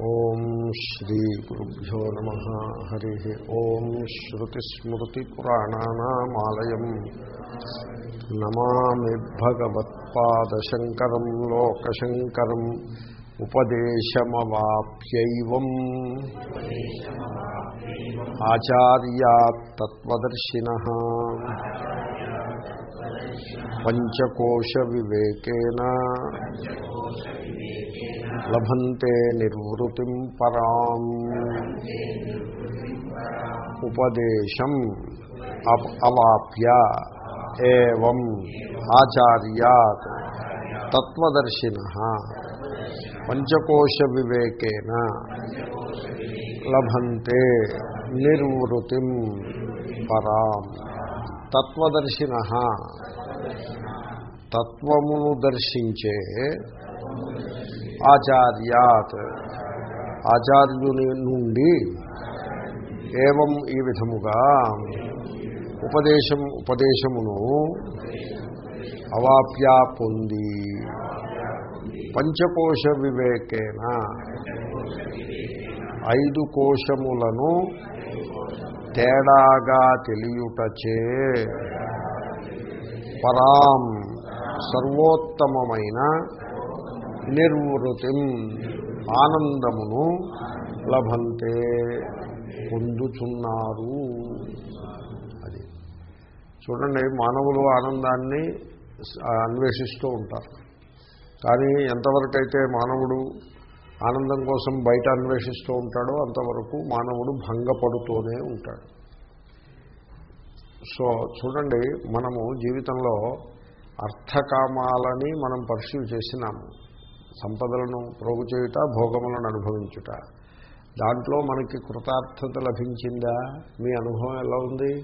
ఓం శ్రీ గురుభ్యో నమ. హరి. ఓం శ్రుతిస్మృతిపురాణానామాలయం. నమామి భగవత్పాదశంకరం లోకశంకరం ఉపదేశమవాప్యైవం. ఆచార్యాత్తత్వదర్శిన. పంచకోశ వివేకేన లభంతే నిర్వృతిం పరాం ఉపదేశం అప్- అవాప్య ఏవం ఆచార్యాత్ తత్వదర్శిన పంచకోశ వివేకేన లభంతే నిర్వృతిం పరాం తత్వదర్శిన తత్వమును దర్శించే ఆచార్యాత్. ఆచార్యుని నుండి ఏవం ఈ విధముగా ఉపదేశం ఉపదేశమును అవాప్యా పొంది. పంచకోశ వివేకేన ఐదు కోశములను తేడాగా తెలియుటచే పరాం సర్వోత్తమమైన నిర్వృతిం ఆనందమును లభంతే పొందుచున్నారు. అది. చూడండి మానవులు ఆనందాన్ని అన్వేషిస్తూ ఉంటారు. కానీ ఎంతవరకైతే మానవుడు ఆనందం కోసం బయట అన్వేషిస్తూ ఉంటాడో అంతవరకు మానవుడు భంగపడుతూనే ఉంటాడు. సో చూడండి మనము జీవితంలో అర్థకామాలని మనం పరిశీలి చేసినాము. సంపదలను ప్రోగు చేయుట భోగములను అనుభవించుట. దాంట్లో మనకి కృతార్థత లభించిందా? మీ అనుభవం ఎలా ఉంది?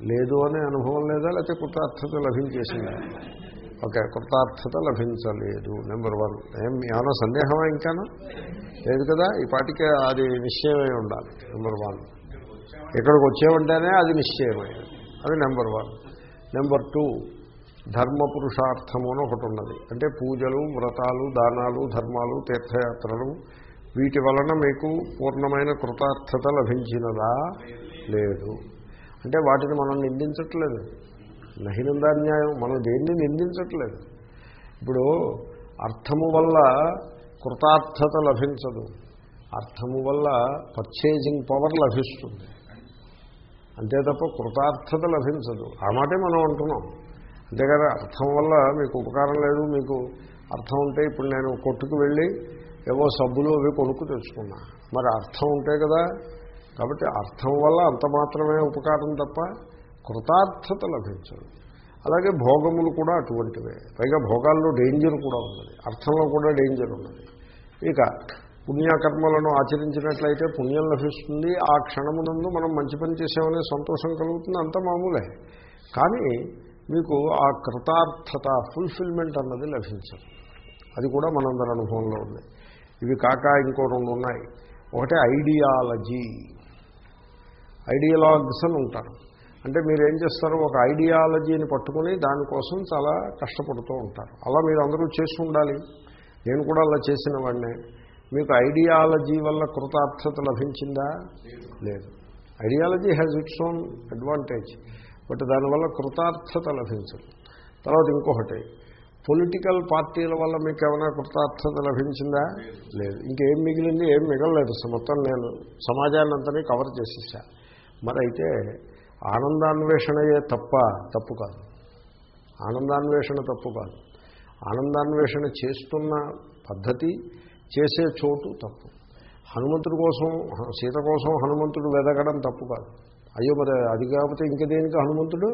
లేదు అనే అనుభవం లేదా? లేకపోతే కృతార్థత లభించేసిందా? ఓకే కృతార్థత లభించలేదు నెంబర్ వన్. ఏం ఏమైనా సందేహమా ఇంకాను? లేదు కదా? ఈ పాటికి అది నిశ్చయమై ఉండాలి నెంబర్ వన్. ఇక్కడికి వచ్చేవంటేనే అది నిశ్చయమైనది అది నెంబర్ వన్. నెంబర్ టూ ధర్మ పురుషార్థము అని ఒకటి ఉన్నది అంటే పూజలు వ్రతాలు దానాలు ధర్మాలు తీర్థయాత్రలు వీటి వలన మీకు పూర్ణమైన కృతార్థత లభించినదా? లేదు. అంటే వాటిని మనం నిందించట్లేదు. నహినందాన్యాయం మనం దేన్ని నిందించట్లేదు. ఇప్పుడు అర్థము వల్ల కృతార్థత లభించదు. అర్థము వల్ల పర్చేజింగ్ పవర్ లభిస్తుంది. అంతే తప్ప కృతార్థత లభించదు. ఆ మాటే మనం అంటున్నాం. అంతేకాదు అర్థం వల్ల మీకు ఉపకారం లేదు మీకు అర్థం ఉంటే ఇప్పుడు నేను కొట్టుకు వెళ్ళి ఏవో సబ్బులు అవి కొనుక్కు తెచ్చుకున్నా. మరి అర్థం ఉంటే కదా కాబట్టి అర్థం వల్ల అంత మాత్రమే ఉపకారం తప్ప కృతార్థత లభించదు. అలాగే భోగములు కూడా అటువంటివే. పైగా భోగాల్లో డేంజర్ కూడా ఉన్నది. అర్థంలో కూడా డేంజర్ ఉన్నది. ఇక పుణ్యకర్మలను ఆచరించినట్లయితే పుణ్యం లభిస్తుంది. ఆ క్షణమునందు మనం మంచి పని చేసామనే సంతోషం కలుగుతుంది. అంత మామూలే. కానీ మీకు ఆ కృతార్థత ఫుల్ఫిల్మెంట్ అన్నది లభించదు. అది కూడా మనందరి అనుభవంలో ఉంది. ఇవి కాక ఇంకో రెండు ఉన్నాయి. ఒకటి ఐడియాలజీ. ఐడియాలజీస్ అని ఉంటారు. అంటే మీరు ఏం చేస్తారు ఒక ఐడియాలజీని పట్టుకుని దానికోసం చాలా కష్టపడుతూ ఉంటారు. అలా మీరు అందరూ చేసి ఉండాలి. నేను కూడా అలా చేసిన వాడినే. మీకు ఐడియాలజీ వల్ల కృతార్థత లభించిందా? లేదు. Ideology has its own advantage but దానివల్ల కృతార్థత లభించదు. తర్వాత ఇంకొకటి పొలిటికల్ పార్టీల వల్ల మీకు ఏమైనా కృతార్థత లభించిందా? లేదు. ఇంకేం మిగిలింది? ఏం మిగలలేదు. మొత్తం నేను సమాజాన్ని అంతని కవర్ చేసేసా. మరి అయితే ఆనందాన్వేషణయే తప్ప తప్పు కాదు. ఆనందాన్వేషణ తప్పు కాదు. ఆనందాన్వేషణ చేస్తున్న పద్ధతి చేసే చోటు తప్పు. హనుమంతుడి కోసం సీత కోసం హనుమంతుడు వెదగడం తప్పు కాదు. అయ్యో మరి అది కాకపోతే ఇంక దేనికి హనుమంతుడు?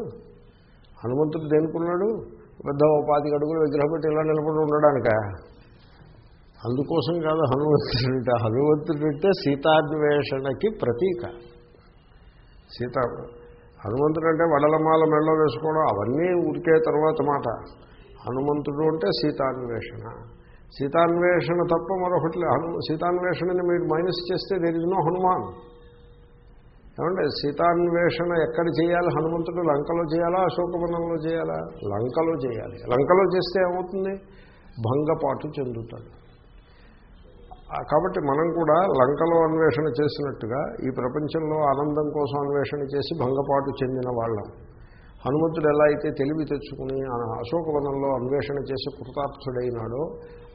హనుమంతుడు దేనికున్నాడు? పెద్ద ఉపాధి అడుగులు విగ్రహం పెట్టి ఇలా నిలబడి ఉండడానిక? అందుకోసం కాదు హనుమంతుడు హనుమంతుడు అంటే సీతాన్వేషణకి ప్రతీక. సీత హనుమంతుడు అంటే వడలమాల మెళ్ళ వేసుకోవడం అవన్నీ ఉరికే తర్వాత మాట. హనుమంతుడు అంటే సీతాన్వేషణ. సీతాన్వేషణ తప్ప మరొకటి హను సీతాన్వేషణని మీరు మైనస్ చేస్తే దేర్ ఇస్ నో హనుమాన్. ఏమంటే సీతాన్వేషణ ఎక్కడ చేయాలి? హనుమంతుడు లంకలో చేయాలా? అశోకవనంలో చేయాలా? లంకలో చేయాలి. లంకలో చేస్తే ఏమవుతుంది? భంగపాటు చెందుతాడు. కాబట్టి మనం కూడా లంకలో అన్వేషణ చేసినట్టుగా ఈ ప్రపంచంలో ఆనందం కోసం అన్వేషణ చేసి భంగపాటు చెందిన వాళ్ళం. హనుమంతుడు ఎలా అయితే తెలివి తెచ్చుకుని ఆ అశోకవనంలో అన్వేషణ చేసి కృతార్థుడైనాడో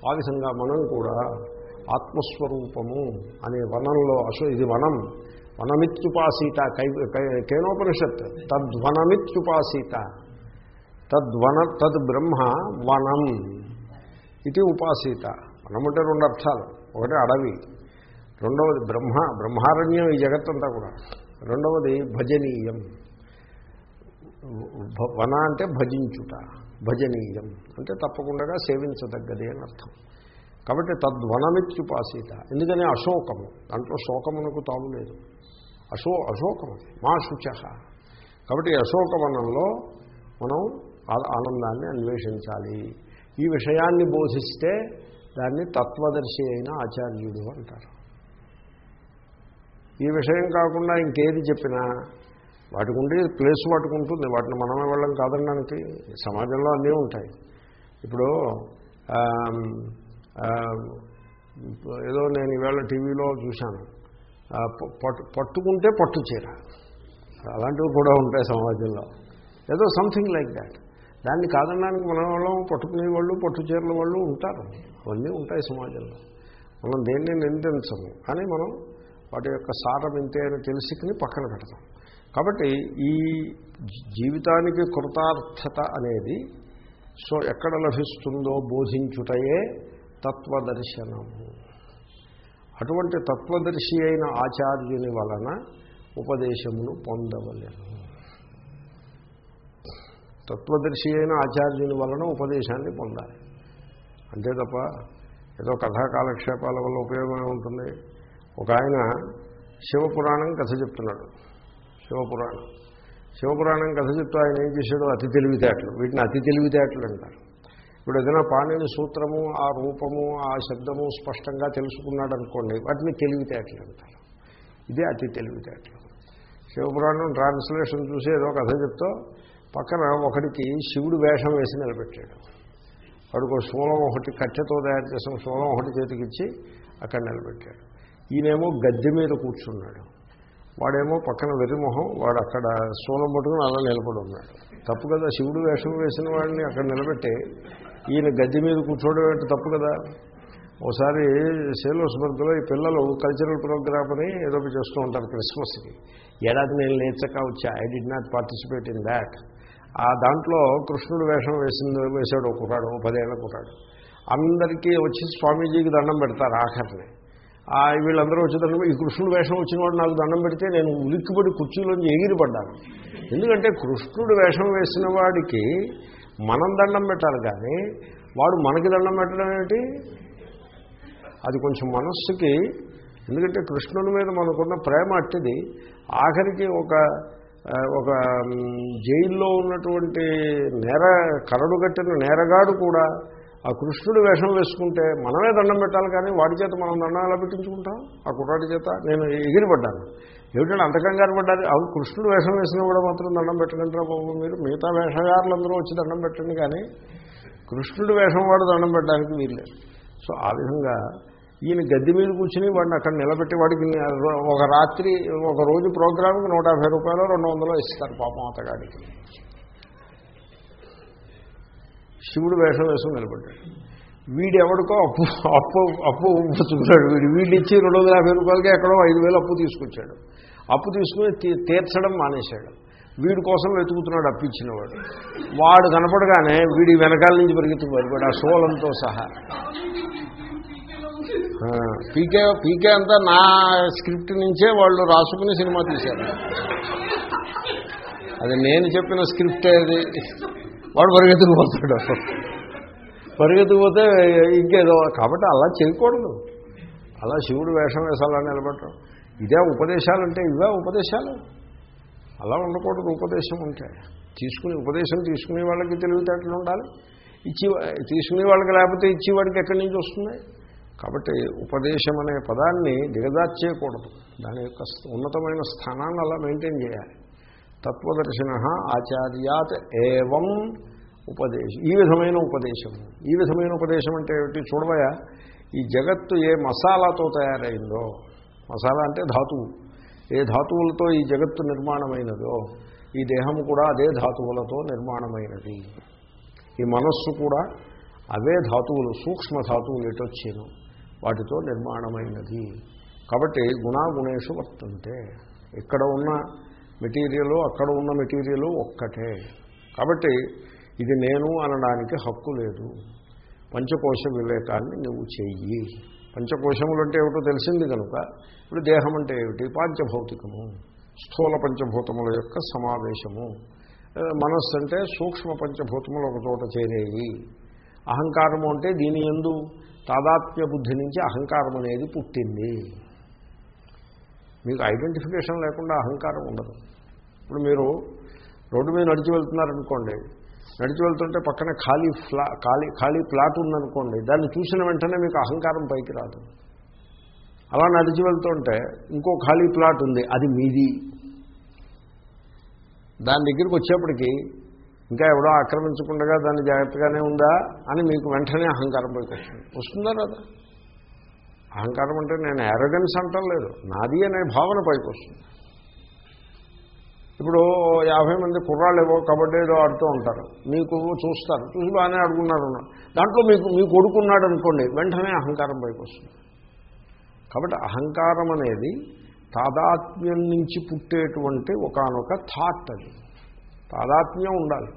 ఆ విధంగా మనం కూడా ఆత్మస్వరూపము అనే వనంలో అశో ఇది వనం. వనమిత్యుపాసీత కై కై- కేనోపనిషత్. తద్వనమిత్యుపాసీత. తద్వన తద్ బ్రహ్మ వనం. ఇది ఉపాసీత. వనం అంటే రెండు అర్థాలు. ఒకటి అడవి. రెండవది బ్రహ్మ బ్రహ్మారణ్యం ఈ జగత్తంతా కూడా. రెండవది భజనీయం. భ- వన అంటే భజించుట. భజనీయం. అంటే తప్పకుండా సేవించదగ్గది అని అర్థం. కాబట్టి తద్వనమిత్యుపాసీత. ఎందుకని? అశోకము. దాంట్లో శోకమునకు తాము లేదు. అశో అశోకము మా శుచ. కాబట్టి అశోకవనంలో మనం ఆ- ఆనందాన్ని అన్వేషించాలి. ఈ విషయాన్ని బోధిస్తే దాన్ని తత్వదర్శి అయిన ఆచార్యుడు అంటారు. ఈ విషయం కాకుండా ఇంకేది చెప్పినా వాటికి ఉండే ప్లేస్ వాటికి ఉంటుంది వాటిని మనమే వెళ్ళం కాదనడానికి సమాజంలో అన్నీ ఉంటాయి. ఇప్పుడు ఏదో నేను ఈవేళ టీవీలో చూశాను. పట్టు పట్టుకుంటే పట్టు చీర. అలాంటివి కూడా ఉంటాయి సమాజంలో. ఏదో సంథింగ్ లైక్ దాట్ దాన్ని కాదనడానికి మన వాళ్ళం పట్టుకునే వాళ్ళు పట్టు చీరల వాళ్ళు ఉంటారు. అవన్నీ ఉంటాయి సమాజంలో. మనం దేన్ని నిందించము. కానీ మనం వాటి యొక్క సారం ఇంతే అని తెలుసుకుని పక్కన పెడతాం. కాబట్టి ఈ జీవితానికి కృతార్థత అనేది సో ఎక్కడ లభిస్తుందో బోధించుటయే తత్వదర్శనము అటువంటి తత్వదర్శి అయిన ఆచార్యుని వలన ఉపదేశమును పొందవలేను. తత్వదర్శి అయిన ఆచార్యుని వలన ఉపదేశాన్ని పొందాలి. అంతే తప్ప ఏదో కథా కాలక్షేపాల వల్ల ఉపయోగమే ఉంటుంది. ఒక ఆయన శివపురాణం కథ చెప్తున్నాడు. శివపురాణం. శివపురాణం కథ చెప్తూ ఆయన ఏం చేశాడు అతి తెలివితేటలు. వీటిని అతి తెలివితేటలు అంటారు. ఇప్పుడు ఏదైనా పాణిని సూత్రము ఆ రూపము ఆ శబ్దము స్పష్టంగా తెలుసుకున్నాడు అనుకోండి వాటిని తెలివితేటలు అంటారు. ఇదే అతి తెలివితేటలు. శివపురాణం ట్రాన్స్లేషన్ చూసి ఏదో కథ చెప్తూ పక్కన ఒకడికి శివుడు వేషం వేసి నిలబెట్టాడు. వాడికి ఒక శూలం ఒకటి కట్టెతో తయారు చేసిన శూలం ఒకటి చేతికిచ్చి అక్కడ నిలబెట్టాడు. ఈయనేమో గద్దె మీద కూర్చున్నాడు. వాడేమో పక్కన వెర్రిమొహం వాడు అక్కడ శూలం పట్టుకుని అలా నిలబడి ఉన్నాడు. తప్పు కదా శివుడు వేషం వేసిన వాడిని అక్కడ నిలబెట్టి ఈయన గద్దె మీద కూర్చోవడం ఏంటి తప్పు కదా? ఒకసారి సేలోస్బర్గ్లో ఈ పిల్లలు కల్చరల్ ప్రోగ్రామ్ అని ఏదో చేస్తూ ఉంటారు క్రిస్మస్కి. ఏడాది నేను లేచక వచ్చా I did not participate in that ఆ దాంట్లో కృష్ణుడు వేషం వేసింది వేసాడు ఒక కుర్రాడు ఓ పదేళ్ళ కుర్రాడు. అందరికీ వచ్చి స్వామీజీకి దండం పెడతారు ఆఖరిని. వీళ్ళందరూ వచ్చి దండం ఈ కృష్ణుడు వేషం వచ్చిన వాడు నాకు దండం పెడితే నేను ఉలిక్కిపడి కుర్చీలోంచి ఎగిరిపడ్డాను. ఎందుకంటే కృష్ణుడు వేషం వేసిన వాడికి మనం దండం పెట్టాలి కానీ వాడు మనకి దండం పెట్టడం ఏమిటి అది కొంచెం మనస్సుకి ఎందుకంటే కృష్ణుని మీద మనకున్న ప్రేమ అట్టిది. ఆఖరికి ఒక ఒక జైల్లో ఉన్నటువంటి నేర కరడు కట్టిన నేరగాడు కూడా ఆ కృష్ణుడు వేషం వేసుకుంటే మనమే దండం పెట్టాలి కానీ వాడి చేత మనం దండం ఎలా పెట్టించుకుంటాం? ఆ కుర్రాడి చేత? నేను ఎగిరిపడ్డాను. ఏమిటంటే అంత కంగారు పడ్డారు అవి కృష్ణుడు వేషం వేసిన కూడా మాత్రం దండం పెట్టకంటారా బాబు మీరు. మిగతా వేషగారులందరూ వచ్చి దండం పెట్టండి కానీ కృష్ణుడు వేషం వాడు దండం పెట్టడానికి వీల్లేదు. సో ఆ విధంగా ఈయన గద్దె మీద కూర్చుని వాడిని అక్కడ నిలబెట్టి వాడికి ఒక రాత్రి ఒక రోజు ప్రోగ్రామ్కి నూట యాభై రూపాయలు రెండు వందలు ఇస్తారు పాపం అతగాడికి. శివుడు వేషం వేసుకుని నిలబడ్డాడు. వీడు ఎవడికో అప్పు అప్పు అప్పు పుచ్చుకున్నాడు వీడు. వీడిచ్చి ఇచ్చి రెండు వందల యాభై రూపాయలకి ఎక్కడో ఐదు వేలు అప్పు తీసుకొచ్చాడు. అప్పు తీసుకుని తీ- తీర్చడం మానేశాడు. వీడి కోసం వెతుకుతున్నాడు అప్పిచ్చినవాడు వాడు కనపడగానే వీడి వెనకాల నుంచి పరిగెత్తుకు వాడు ఆ సోలంతో సహా. పీకే పీకే అంతా నా స్క్రిప్ట్ నుంచే వాళ్ళు రాసుకుని సినిమా తీశారు. అది నేను చెప్పిన స్క్రిప్ట్ అది. వాడు పరిగెత్తుకుపోతాడు పరిగెత్తుకుపోతే ఇంకేదో కాబట్టి అలా చేయకూడదు. అలా శివుడు వేషం వేసాలా నిలబడటం. ఇదే ఉపదేశాలంటే ఇవే ఉపదేశాలు. అలా ఉండకూడదు ఉపదేశం ఉంటే. తీసుకుని ఉపదేశం తీసుకునే వాళ్ళకి తెలివితేటలు ఉండాలి. ఇచ్చి తీసుకునే వాళ్ళకి లేకపోతే ఇచ్చేవాడికి ఎక్కడి నుంచి వస్తుంది? కాబట్టి ఉపదేశం అనే పదాన్ని దిగదార్చేయకూడదు దాని యొక్క ఉన్నతమైన స్థానాన్ని అలా మెయింటైన్ చేయాలి. తత్వదర్శన ఆచార్యాత్ ఏవం ఉపదేశం ఈ విధమైన ఉపదేశం ఈ విధమైన ఉపదేశం అంటే ఏమిటి చూడవయా ఈ జగత్తు ఏ మసాలాతో తయారైందో మసాలా అంటే ధాతువు. ఏ ధాతువులతో ఈ జగత్తు నిర్మాణమైనదో ఈ దేహము కూడా అదే ధాతువులతో నిర్మాణమైనది. ఈ మనస్సు కూడా అవే ధాతువులు సూక్ష్మ ధాతువులు ఎటొచ్చాను వాటితో నిర్మాణమైనది. కాబట్టి గుణాగుణేషు వర్తంతే. ఇక్కడ ఉన్న మెటీరియల్ అక్కడ ఉన్న మెటీరియల్ ఒక్కటే. కాబట్టి ఇది నేను అనడానికి హక్కు లేదు. పంచకోశ వివేకాన్ని నువ్వు చెయ్యి. పంచకోశములు అంటే ఏమిటో తెలిసింది కనుక ఇప్పుడు దేహం అంటే ఏమిటి? పాంచభౌతికము స్థూల పంచభూతముల యొక్క సమావేశము. మనస్సు అంటే సూక్ష్మ పంచభూతములు ఒక చోట చేరేవి. అహంకారము అంటే దీని ఎందు తాదాత్మ్య బుద్ధి నుంచి అహంకారం అనేది పుట్టింది. మీకు ఐడెంటిఫికేషన్ లేకుండా అహంకారం ఉండదు. ఇప్పుడు మీరు రోడ్డు మీద నడిచి వెళ్తున్నారనుకోండి నడిచి వెళ్తుంటే పక్కన ఖాళీ ఫ్లా ఖాళీ ఖాళీ ప్లాట్ ఉందనుకోండి దాన్ని చూసిన వెంటనే మీకు అహంకారం పైకి రాదు. అలా నడిచి వెళ్తుంటే ఇంకో ఖాళీ ప్లాట్ ఉంది అది మీది. దాని దగ్గరికి వచ్చేప్పటికి ఇంకా ఎవడో ఆక్రమించకుండా దాన్ని జాగ్రత్తగానే ఉందా అని మీకు వెంటనే అహంకారం పైకి వస్తుంది. వస్తుందా రాదా? అహంకారం అంటే నేను ఎరగన్స్ అంటలేదు నాది అనే భావన పైకి వస్తుంది. ఇప్పుడు యాభై మంది కుర్రాళ్ళు ఏవో కబడ్డీ ఏదో ఆడుతూ ఉంటారు. మీకు చూస్తారు. చూసి బాగానే ఆడుకున్నారు దాంట్లో మీకు మీ కొడుకున్నాడు అనుకోండి వెంటనే అహంకారం పైకి వస్తుంది. కాబట్టి అహంకారం అనేది తాదాత్మ్యం నుంచి పుట్టేటువంటి ఒకనొక థాట్ అది. తాదాత్మ్యం ఉండాలి.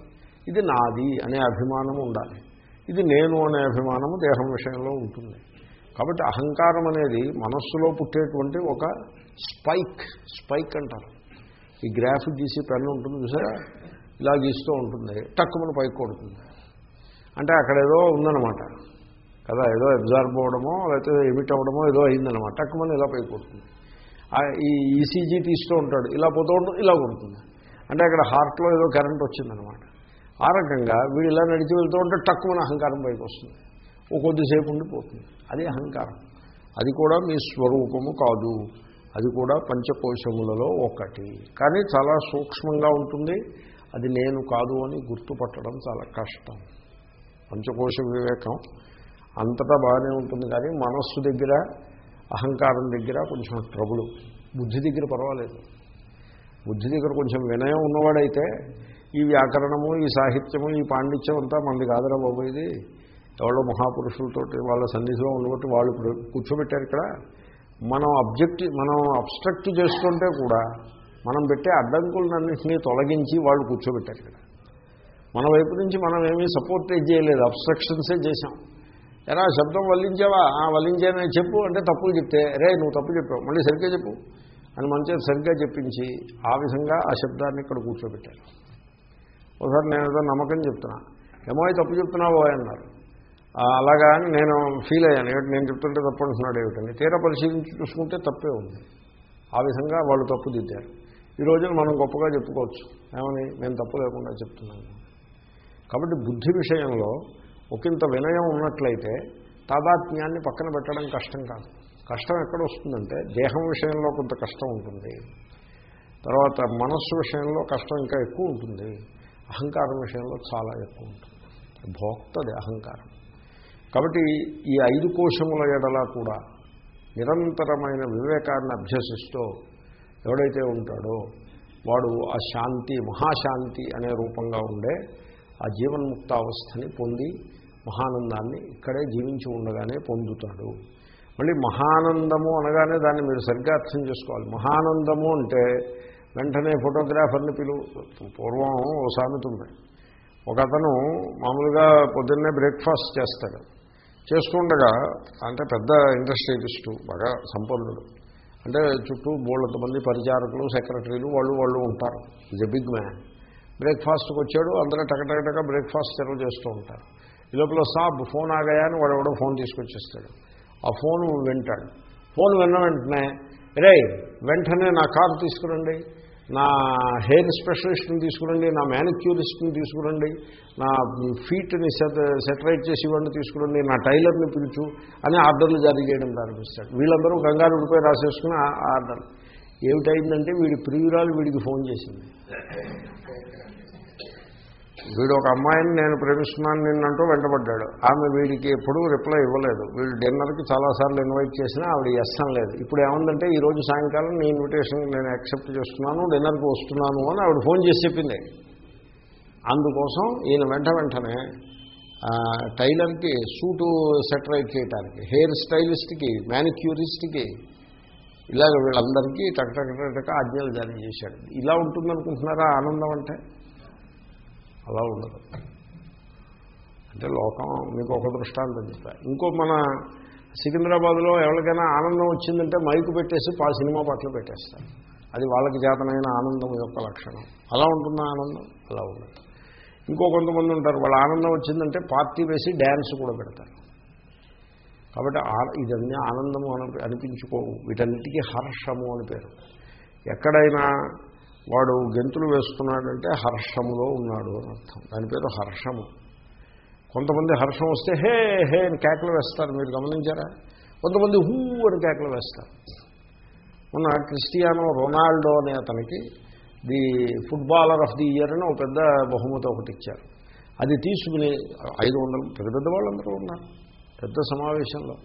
ఇది నాది అనే అభిమానం ఉండాలి. ఇది నేను అనే అభిమానము దేహం విషయంలో ఉంటుంది. కాబట్టి అహంకారం అనేది మనస్సులో పుట్టేటువంటి ఒక స్పైక్ స్పైక్ అంటారు. ఈ గ్రాఫిక్ గీసి పెన్ను ఉంటుంది చూసారా? ఇలా గీస్తూ ఉంటుంది. టక్కుమని పైకి కొడుతుంది అంటే అక్కడ ఏదో ఉందన్నమాట. కదా ఏదో అబ్జర్వ్ అవ్వడమో లేకపోతే ఎమిట్ అవ్వడమో ఏదో అయిందనమాట టక్కుమని ఇలా పైకి కొడుతుంది ఈ ఈసీజీ తీస్తూ ఉంటాడు. ఇలా పోతూ ఉంటుంది ఇలా కొడుతుంది. అంటే అక్కడ హార్ట్లో ఏదో కరెంట్ వచ్చిందనమాట ఆ రకంగా వీడు ఇలా నడిచి వెళ్తూ ఉంటే టక్కుమని అహంకారం పైకి వస్తుంది ఓ కొద్దిసేపు ఉండిపోతుంది. అది అహంకారం. అది కూడా మీ స్వరూపము కాదు. అది కూడా పంచకోశములలో ఒకటి. కానీ చాలా సూక్ష్మంగా ఉంటుంది. అది నేను కాదు అని గుర్తుపట్టడం చాలా కష్టం. పంచకోశ వివేకం అంతటా బాగానే ఉంటుంది. కానీ మనస్సు దగ్గర అహంకారం దగ్గర కొంచెం ట్రబుల్ బుద్ధి దగ్గర పర్వాలేదు. బుద్ధి దగ్గర కొంచెం వినయం ఉన్నవాడైతే ఈ వ్యాకరణము ఈ సాహిత్యము ఈ పాండిత్యం అంతా మనది కాదురా బాబు ఇది. ఎవరో మహాపురుషులతోటి వాళ్ళ సన్నిధిలో ఉండబట్టి వాళ్ళు కూర్చోబెట్టారు ఇక్కడ. మనం అబ్జెక్ట్ మనం అబ్స్ట్రక్ట్ చేసుకుంటే కూడా మనం పెట్టే అడ్డంకులన్నింటినీ తొలగించి వాళ్ళు కూర్చోబెట్టారు ఇక్కడ. మన వైపు నుంచి మనం ఏమీ సపోర్ట్ చేయలేదు అబ్స్ట్రక్షన్సే చేశాం. ఎలా శబ్దం వల్లించావా? ఆ వల్లించానని చెప్పు అంటే తప్పులు చెప్తే రే నువ్వు తప్పు చెప్పావు మళ్ళీ సరిగ్గా చెప్పు అని మంచిగా సరిగ్గా చెప్పించి ఆ విధంగా ఆ శబ్దాన్ని ఇక్కడ కూర్చోబెట్టారు. ఒకసారి నేను ఏదో నమ్మకం చెప్తున్నా. ఏమో తప్పు చెప్తున్నావో అన్నారు. అలాగా అని నేను ఫీల్ అయ్యాను. ఏమిటి? నేను చెప్తుంటే తప్పు అంటున్నాడు ఏమిటని తీరా పరిశీలించి చూసుకుంటే తప్పే ఉంది. ఆ విధంగా వాళ్ళు తప్పు దిద్దారు. ఈ రోజున మనం గొప్పగా చెప్పుకోవచ్చు. ఏమని? నేను తప్పు లేకుండా చెప్తున్నాను. కాబట్టి బుద్ధి విషయంలో ఒకంత వినయం ఉన్నట్లయితే తాదాత్మ్యాన్ని పక్కన పెట్టడం కష్టం కాదు. కష్టం ఎక్కడ వస్తుందంటే దేహం విషయంలో కొంత కష్టం ఉంటుంది. తర్వాత మనస్సు విషయంలో కష్టం ఇంకా ఎక్కువ ఉంటుంది. అహంకారం విషయంలో చాలా ఎక్కువ ఉంటుంది. భోక్తది అహంకారం. కాబట్టి ఈ ఐదు కోశముల ఎడలా కూడా నిరంతరమైన వివేకాన్ని అభ్యసిస్తూ ఎవడైతే ఉంటాడో వాడు ఆ శాంతి మహాశాంతి అనే రూపంగా ఉండే ఆ జీవన్ముక్త అవస్థని పొంది మహానందాన్ని ఇక్కడే జీవించి ఉండగానే పొందుతాడు. మళ్ళీ మహానందము అనగానే దాన్ని మీరు సరిగ్గా అర్థం చేసుకోవాలి. మహానందము అంటే వెంటనే ఫోటోగ్రాఫర్ని పిలువు పూర్వం ఓ సామెతుంది ఒక అతను మామూలుగా పొద్దున్నే బ్రేక్ఫాస్ట్ చేస్తాడు. చేస్తుండగా అంటే పెద్ద ఇండస్ట్రియలిస్టు బాగా సంపన్నుడు. అంటే చుట్టూ బోళ్ళంత మంది పరిచారకులు సెక్రటరీలు వాళ్ళు వాళ్ళు ఉంటారు. ఈజ్ ఎ బిగ్ మ్యాన్ బ్రేక్ఫాస్ట్కి వచ్చాడు అందరూ టకటకటక బ్రేక్ఫాస్ట్ సెలవు చేస్తూ ఉంటారు. ఈ లోపల సాబ్ ఫోన్ ఆగాయని అని వాడు ఎవడో ఫోన్ తీసుకొచ్చేస్తాడు. ఆ ఫోన్ వింటాడు. ఫోన్ విన్న వెంటనే రే వెంటనే నా కారు తీసుకురండి. నా హెయిర్ స్పెషలిస్ట్ని తీసుకురండి నా మ్యానిక్యూరిస్ట్ని తీసుకురండి నా ఫీట్ని సెట్ సెటరైట్ చేసి ఇవ్వండి తీసుకురండి నా టైలర్ని పిలుచు అని ఆర్డర్లు జారీ చేయడం ప్రారంభిస్తాడు. వీళ్ళందరూ కంగారు ఉడిపోయి రాసేసుకుని ఆర్డర్. ఏమిటైందంటే వీడి ప్రియురాలు వీడికి ఫోన్ చేసింది. వీడు ఒక అమ్మాయిని నేను ప్రేమిస్తున్నాను నిన్నంటూ వెంటబడ్డాడు. ఆమె వీడికి ఎప్పుడూ రిప్లై ఇవ్వలేదు. వీడు డిన్నర్కి చాలాసార్లు ఇన్వైట్ చేసినా ఆవిడ ఎస్సం లేదు. ఇప్పుడు ఏముందంటే ఈరోజు సాయంకాలం నీ ఇన్విటేషన్ నేను యాక్సెప్ట్ చేస్తున్నాను డిన్నర్కి వస్తున్నాను అని ఆవిడ ఫోన్ చేసి చెప్పింది. అందుకోసం ఈయన వెంట వెంటనే టైలర్కి సూటు సెటరైట్ చేయడానికి హెయిర్ స్టైలిస్ట్కి మ్యానిక్యూరిస్ట్కి ఇలాగ వీళ్ళందరికీ టక్ టక్ టక్ ఆజ్ఞలు జారీ చేశాడు. ఇలా ఉంటుందనుకుంటున్నారా ఆనందం అంటే? అలా ఉండదు. అంటే లోకం మీకు ఒక దృష్టాంతం చెప్తా. ఇంకో మన సికింద్రాబాద్లో ఎవరికైనా ఆనందం వచ్చిందంటే మైకు పెట్టేసి పా సినిమా పాటలు పెట్టేస్తారు. అది వాళ్ళకి జాతమైన ఆనందం యొక్క లక్షణం. అలా ఉంటుందా ఆనందం? అలా ఉండదు. ఇంకో కొంతమంది ఉంటారు వాళ్ళ ఆనందం వచ్చిందంటే పార్టీ వేసి డ్యాన్స్ కూడా పెడతారు. కాబట్టి ఆ- ఇదన్నీ ఆనందము అని అనిపించుకోవు. వీటన్నిటికీ హర్షము అని పేరు. ఎక్కడైనా వాడు గెంతులు వేసుకున్నాడంటే హర్షములో ఉన్నాడు అని అర్థం. దాని పేరు హర్షము. కొంతమంది హర్షం వస్తే హే హే అని కేకలు వేస్తారు. మీరు గమనించారా? కొంతమంది హూ అని కేకలు వేస్తారు. మొన్న క్రిస్టియానో రొనాల్డో అనే అతనికి the footballer of the year అని ఒక పెద్ద బహుమతి ఒకటి ఇచ్చారు. అది తీసుకుని ఐదు వందలు పెద్ద పెద్ద వాళ్ళందరూ ఉన్నారు. పెద్ద సమావేశంలో.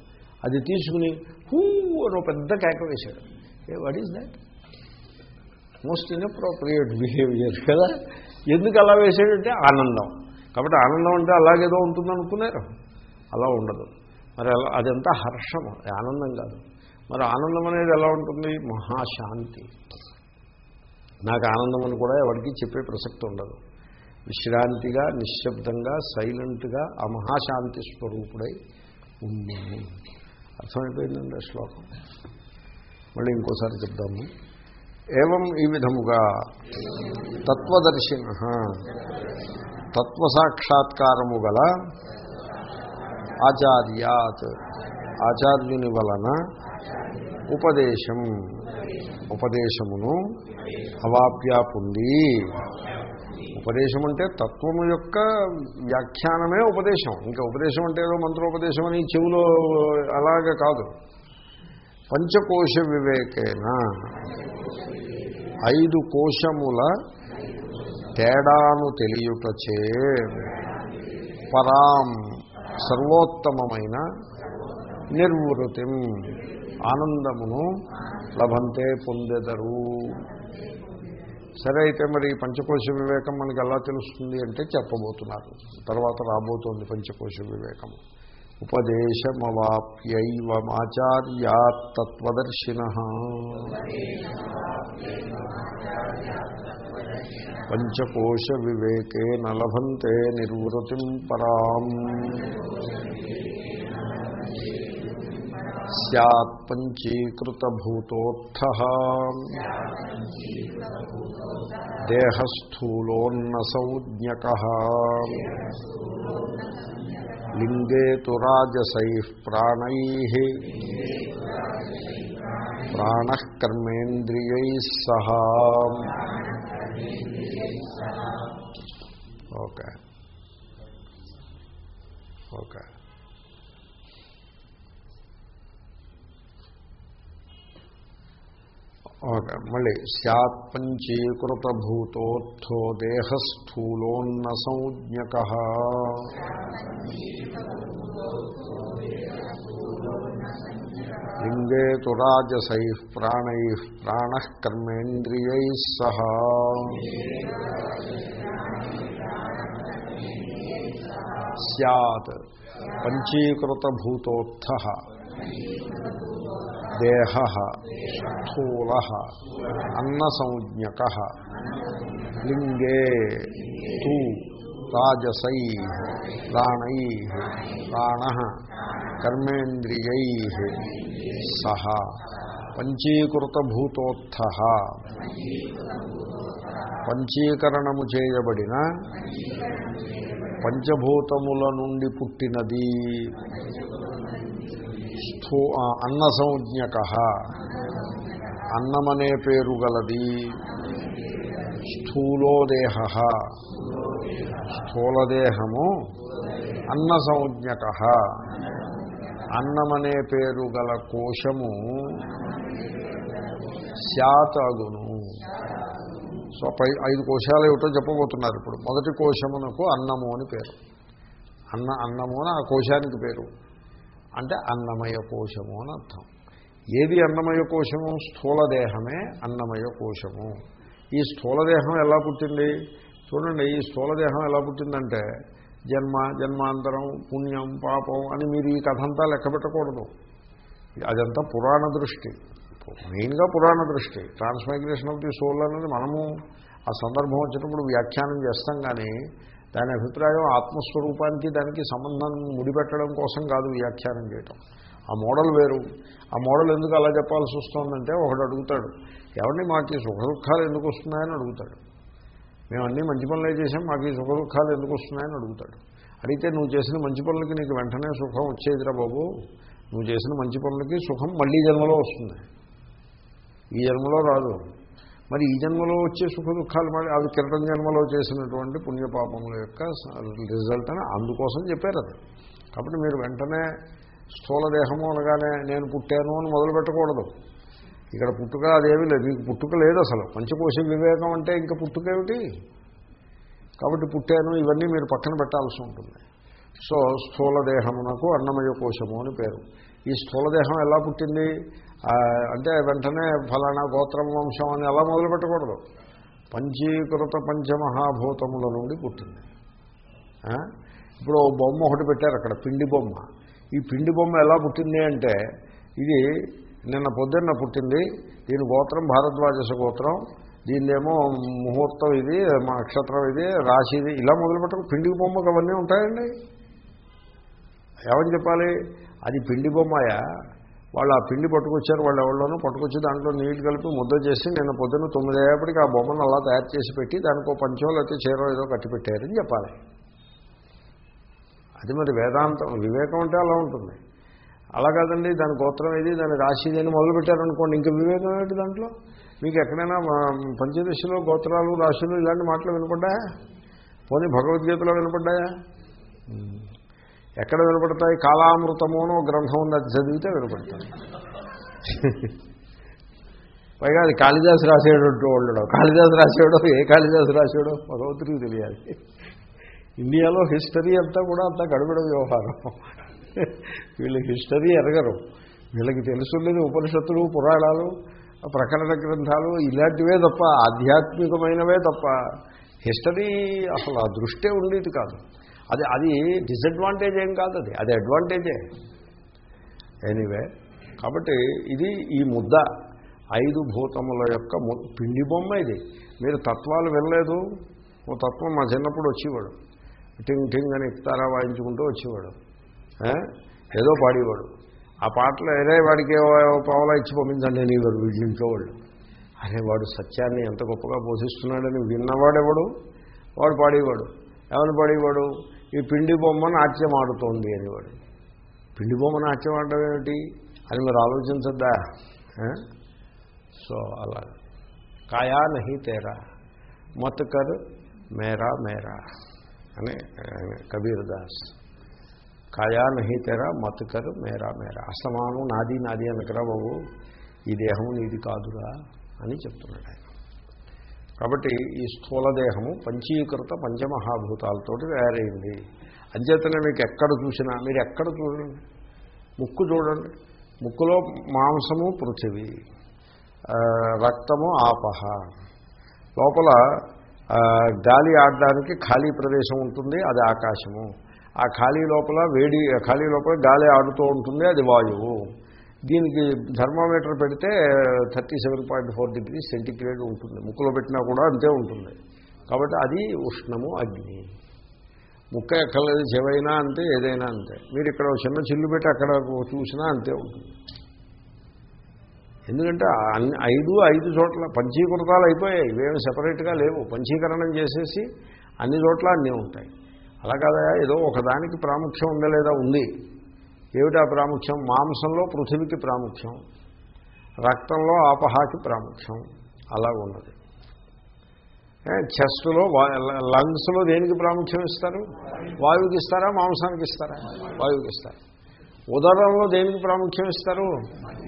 అది తీసుకుని హూ అని ఒక పెద్ద కేక వేశాడు. ఏ what is that most inappropriate behaviour కదా? ఎందుకు అలా వేసాడంటే ఆనందం. కాబట్టి ఆనందం అంటే అలాగేదో ఉంటుందనుకున్నారు. అలా ఉండదు. మరి అలా అదంతా హర్షం అది ఆనందం కాదు. మరి ఆనందం అనేది ఎలా ఉంటుంది? మహాశాంతి. నాకు ఆనందం అని కూడా ఎవరికి చెప్పే ప్రసక్తి ఉండదు. విశ్రాంతిగా నిశ్శబ్దంగా సైలెంట్గా ఆ మహాశాంతి స్వరూపుడై ఉంది అర్థమైపోయిందండి శ్లోకం? మళ్ళీ ఇంకోసారి చెప్దాము. ఏవం ఈ విధముగా? తత్వదర్శిన. తత్వసాక్షాత్కారము గల ఆచార్యాత్. ఆచార్యుని వలన ఉపదేశం. ఉపదేశమును అవాప్యా పొంది ఉపదేశం అంటే తత్వము యొక్క వ్యాఖ్యానమే ఉపదేశం. ఇంకా ఉపదేశం అంటే ఏదో మంత్రోపదేశం అని చెవులో అలాగే కాదు. పంచకోశ వివేకేన? ఐదు కోశముల తేడాను తెలియుటచే పరాం సర్వోత్తమమైన నిర్వృతి ఆనందమును లభంతే పొందెదరు. సరే అయితే మరి పంచకోశ వివేకం మనకి ఎలా తెలుస్తుంది అంటే చెప్పబోతున్నారు. తర్వాత రాబోతోంది పంచకోశ వివేకం ఉపదేశమవాప్యైవమాచార్యాత్ తత్వదర్శిన పంచకోశ వివేకే నలభంతే నిర్వృతిం పరాం సత్ పంచీకృతభూతోత్థ దేహస్థూలోన్న సంజ్ఞక లింగే తు రాజసై ప్రాణై ప్రాణకర్మేంద్రియై సహా ఓకే ఓకే ఓకే. మళ్ళీ సత్ పంచీకృతభూతోత్థో దేహస్థూలోన్న సంజ్ఞక లింగే తు రాజసై ప్రాణై ప్రాణకర్మేంద్రియై సహ. సత్ పంచీకృతభూతోత్థ దేహ స్థూల అన్న సంజ్ఞక లింగే తూ రాజసై ప్రాణై ప్రాణ కర్మేంద్రియై సహ పంచీకృతభూతోత్థ. పంచీకరణము చేయబడిన పంచభూతముల నుండి పుట్టినది. స్థూ అన్న సంజ్ఞక అన్నమనే పేరు గలది. స్థూలోదేహ. స్థూలదేహము అన్న సంజ్ఞక అన్నమనే పేరు గల కోశము శాతగును సో పై ఐదు కోశాలు ఏమిటో చెప్పబోతున్నారు ఇప్పుడు. మొదటి కోశమునకు అన్నము అని పేరు. అన్న అన్నము అని ఆ కోశానికి పేరు. అంటే అన్నమయ కోశము అని అర్థం. ఏది అన్నమయ కోశము? స్థూలదేహమే అన్నమయ కోశము. ఈ స్థూలదేహం ఎలా పుట్టింది? చూడండి ఈ స్థూలదేహం ఎలా పుట్టిందంటే జన్మ జన్మాంతరం పుణ్యం పాపం అని మీరు ఈ కథంతా లెక్క పెట్టకూడదు. అదంతా పురాణ దృష్టి. మెయిన్గా పురాణ దృష్టి. ట్రాన్స్మైగ్రేషన్ ఆఫ్ ది సోల్ అనేది మనము ఆ సందర్భం వచ్చినప్పుడు వ్యాఖ్యానం చేస్తాం కానీ దాని అభిప్రాయం ఆత్మస్వరూపానికి దానికి సంబంధం ముడిపెట్టడం కోసం కాదు వ్యాఖ్యానం చేయటం. ఆ మోడల్ వేరు. ఆ మోడల్ ఎందుకు అలా చెప్పాల్సి వస్తుందంటే ఒకడు అడుగుతాడు ఎవరిని మాకు సుఖ దుఃఖాలు ఎందుకు వస్తున్నాయని అడుగుతాడు. మేము అన్నీ మంచి పనులే చేసాం మాకు ఈ సుఖ దుఃఖాలు ఎందుకు వస్తున్నాయని అడుగుతాడు. అడిగితే నువ్వు చేసిన మంచి పనులకి నీకు వెంటనే సుఖం వచ్చేదిరా బాబు. నువ్వు చేసిన మంచి పనులకి సుఖం మళ్ళీ జన్మలో వస్తుంది. ఈ జన్మలో రాదు. మరి ఈ జన్మలో వచ్చే సుఖ దుఃఖాలు మరి అవి కిరటం జన్మలో చేసినటువంటి పుణ్యపాపముల యొక్క రిజల్ట్ అని అందుకోసం చెప్పారు అది. కాబట్టి మీరు వెంటనే స్థూలదేహము అనగానే నేను పుట్టాను అని మొదలు పెట్టకూడదు. ఇక్కడ పుట్టుక అదేమీ లేదు మీకు పుట్టుక లేదు అసలు. పంచకోశ వివేకం అంటే ఇంకా పుట్టుక ఏమిటి? కాబట్టి పుట్టాను ఇవన్నీ మీరు పక్కన పెట్టాల్సి ఉంటుంది. సో స్థూలదేహమునకు అన్నమయ కోశము అని పేరు. ఈ స్థూలదేహం ఎలా పుట్టింది? అంటే వెంటనే ఫలానా గోత్రం వంశం అని ఎలా మొదలు పెట్టకూడదు పంచీకృత పంచమహాభూతముల నుండి పుట్టింది. ఇప్పుడు బొమ్మ ఒకటి పెట్టారు అక్కడ పిండి బొమ్మ. ఈ పిండి బొమ్మ ఎలా పుట్టింది అంటే ఇది నిన్న పొద్దున్న పుట్టింది దీని గోత్రం భారద్వాజస గోత్రం దీన్నేమో ముహూర్తం ఇది మా నక్షత్రం ఇది రాశి ఇది ఇలా మొదలుపెట్టకు పిండి బొమ్మకు అవన్నీ ఉంటాయండి. ఏమని చెప్పాలి? అది పిండి బొమ్మయా? వాళ్ళు ఆ పిండి పట్టుకొచ్చారు వాళ్ళు ఎవరిలోనూ పట్టుకొచ్చి దాంట్లో నీళ్ళు కలిపి ముద్ద చేసి నేను పొద్దున్న తొమ్మిది అయ్యేపటికి ఆ బొమ్మను అలా తయారు చేసి పెట్టి దానికి ఒక పంచో లేకపోతే చీరో ఏదో కట్టిపెట్టారని చెప్పాలి. అది మరి వేదాంతం వివేకం అంటే అలా ఉంటుంది. అలా కాదండి దాని గోత్రం ఏది దాని రాశి ఇది అని మొదలుపెట్టారనుకోండి ఇంకా వివేకం ఏంటి దాంట్లో? మీకు ఎక్కడైనా పంచదశలో గోత్రాలు రాశులు ఇలాంటి మాటలు వినపడ్డాయా? పోనీ భగవద్గీతలో వినపడ్డాయా? ఎక్కడ వినపడతాయి? కాలామృతము అని ఒక గ్రంథం ఉంది అది చదివితే వినపడతాయి. పైగా అది కాళిదాసు రాసేటట్టు ఉండడం. కాళిదాసు రాసేవాడో ఏ కాళిదాసు రాసేవాడో భగవంతుడికి తెలియాలి. ఇండియాలో హిస్టరీ అంతా కూడా అంతా గడబిడ వ్యవహారం. వీళ్ళు హిస్టరీ ఎరగరు. వీళ్ళకి తెలుసుండేది ఉపనిషత్తులు పురాణాలు ప్రకటన గ్రంథాలు ఇలాంటివే తప్ప ఆధ్యాత్మికమైనవే తప్ప హిస్టరీ అసలు ఆ దృష్టే ఉండేది కాదు. అది అది డిసడ్వాంటేజ్ ఏం కాదు అది. అది అడ్వాంటేజే ఎనీవే కాబట్టి ఇది ఈ ముద్ద. ఐదు భూతముల యొక్క పిండి బొమ్మ ఇది. మీరు తత్వాలు వినలేదు. ఓ తత్వం మా చిన్నప్పుడు వచ్చేవాడు. టింగ్ టింగ్ అని ఇస్తారా వాయించుకుంటూ వచ్చేవాడు. ఏదో పాడేవాడు. ఆ పాటలు ఏదే వాడికి పావలా ఇచ్చి పంపించండి నేను ఇవ్వరు వీళ్ళ వాళ్ళు. అరే వాడు సత్యాన్ని ఎంత గొప్పగా పోషిస్తున్నాడని విన్నవాడెవడు? వాడు పాడేవాడు. ఎవరు పాడేవాడు? ఈ పిండి బొమ్మ నాట్యం ఆడుతోంది అనేవాడు. పిండి బొమ్మ నాట్యం ఆడడం ఏమిటి? అని మీరు ఆలోచించద్దా? సో అలా. కాయా నహి తేరా మత్ కర్ మేరా మేరా అని కబీర్ దాస్ కాయా నహి తేరా మత్ కర్ మేరా మేరా. అసమానం నాది నాది అనకరా బాబు ఈ దేహం నీది కాదురా అని చెప్తున్నాడు ఆయన. కాబట్టి ఈ స్థూలదేహము పంచీకృత పంచమహాభూతాలతో తయారైంది. అంచేతనే మీకు ఎక్కడ చూసినా మీరు ఎక్కడ చూడండి? ముక్కు చూడండి. ముక్కులో మాంసము పృథివీ. రక్తము ఆపహ. లోపల గాలి ఆడడానికి ఖాళీ ప్రదేశం ఉంటుంది అది ఆకాశము. ఆ ఖాళీ లోపల వేడి ఖాళీ లోపల గాలి ఆడుతూ ఉంటుంది అది వాయువు. దీనికి థర్మామీటర్ పెడితే thirty seven point four degree centigrade ఉంటుంది. ముక్కులో పెట్టినా కూడా అంతే ఉంటుంది. కాబట్టి అది ఉష్ణము అగ్ని. ముక్క ఎక్కలేదు చెవైనా అంతే ఏదైనా అంతే. మీరు ఇక్కడ చిన్న చిల్లు పెట్టి అక్కడ చూసినా అంతే ఉంటుంది. ఎందుకంటే ఐదు ఐదు చోట్ల పంచీకృతాలు అయిపోయాయి. ఇవేమి సెపరేట్గా లేవు. పంచీకరణం చేసేసి అన్ని చోట్ల అన్నీ ఉంటాయి. అలా కాదా ఏదో ఒకదానికి ప్రాముఖ్యం ఉండలేదా ఉంది. ఏమిటా ప్రాముఖ్యం? మాంసంలో పృథివికి ప్రాముఖ్యం. రక్తంలో ఆపహాకి ప్రాముఖ్యం. అలా ఉన్నది. చెస్ట్లో లంగ్స్లో దేనికి ప్రాముఖ్యం ఇస్తారు? వాయువుకి ఇస్తారా? మాంసానికి ఇస్తారా? వాయువుకి ఇస్తారు. ఉదరంలో దేనికి ప్రాముఖ్యం ఇస్తారు?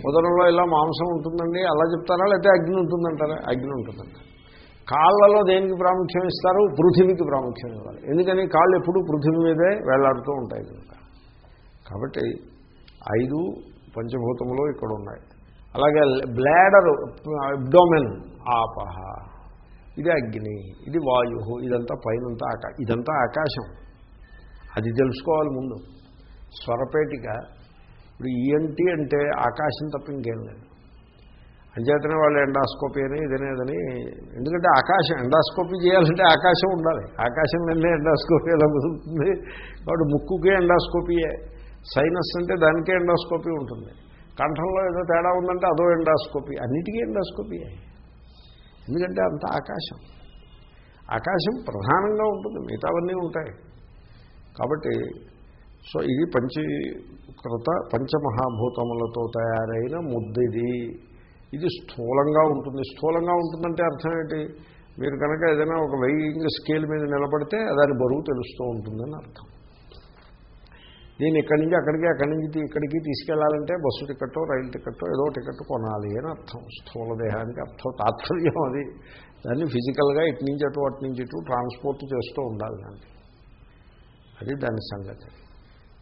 ఉదరంలో ఇలా మాంసం ఉంటుందండి అలా చెప్తారా? లేకపోతే అగ్ని ఉంటుందంటారా? అగ్ని ఉంటుందంట. కాళ్ళలో దేనికి ప్రాముఖ్యం ఇస్తారు? పృథివీకి ప్రాముఖ్యం ఇవ్వాలి. ఎందుకని? కాళ్ళు ఎప్పుడు పృథివీ మీదే వేలాడుతూ ఉంటాయి కనుక. కాబట్టి ఐదు పంచభూతములు ఇక్కడ ఉన్నాయి అలాగే బ్లాడర్ అబ్డోమెన్ ఆపహ. ఇది అగ్ని ఇది వాయు ఇదంతా పైనంతా ఆకా ఇదంతా ఆకాశం. అది తెలుసుకోవాలి ముందు. స్వరపేటిక. ఇప్పుడు ఈఎన్టీ అంటే ఆకాశం తప్ప ఇంకేం లేదు. అంచేతనే వాళ్ళు ఎండాస్కోపీ అని ఇదనేదని ఎందుకంటే ఆకాశం ఎండాస్కోపీ చేయాలంటే ఆకాశం ఉండాలి. ఆకాశం వెళ్ళే ఎండాస్కోపీ ఎలా కుదురుతుంది కాబట్టి ముక్కుకే ఎండాస్కోపీయే. సైనస్ అంటే దానికే ఎండాస్కోపీ ఉంటుంది. కంఠంలో ఏదో తేడా ఉందంటే అదో ఎండాస్కోపీ. అన్నిటికీ ఎండాస్కోపీయే ఎందుకంటే అంత ఆకాశం. ఆకాశం ప్రధానంగా ఉంటుంది. మిగతావన్నీ ఉంటాయి. కాబట్టి సో ఇది పంచీకృత పంచమహాభూతములతో తయారైన ముద్దిది. ఇది స్థూలంగా ఉంటుంది. స్థూలంగా ఉంటుందంటే అర్థం ఏంటి? మీరు కనుక ఏదైనా ఒక వెయ్యింగ్ స్కేల్ మీద నిలబడితే దాని బరువు తెలుస్తూ ఉంటుందని అర్థం. దీన్ని ఇక్కడి నుంచి అక్కడికి అక్కడి నుంచి ఇక్కడికి తీసుకెళ్ళాలంటే బస్సు టికెట్టో రైలు టికెట్టో ఏదో టికెట్ కొనాలి అని అర్థం. స్థూల దేహానికి అర్థం తాత్పర్యం అది. దాన్ని ఫిజికల్గా ఇటు నుంచి అటు అటు నుంచి ఇటు ట్రాన్స్పోర్ట్ చేస్తూ ఉండాలి దాన్ని. అది దాని సంగతి.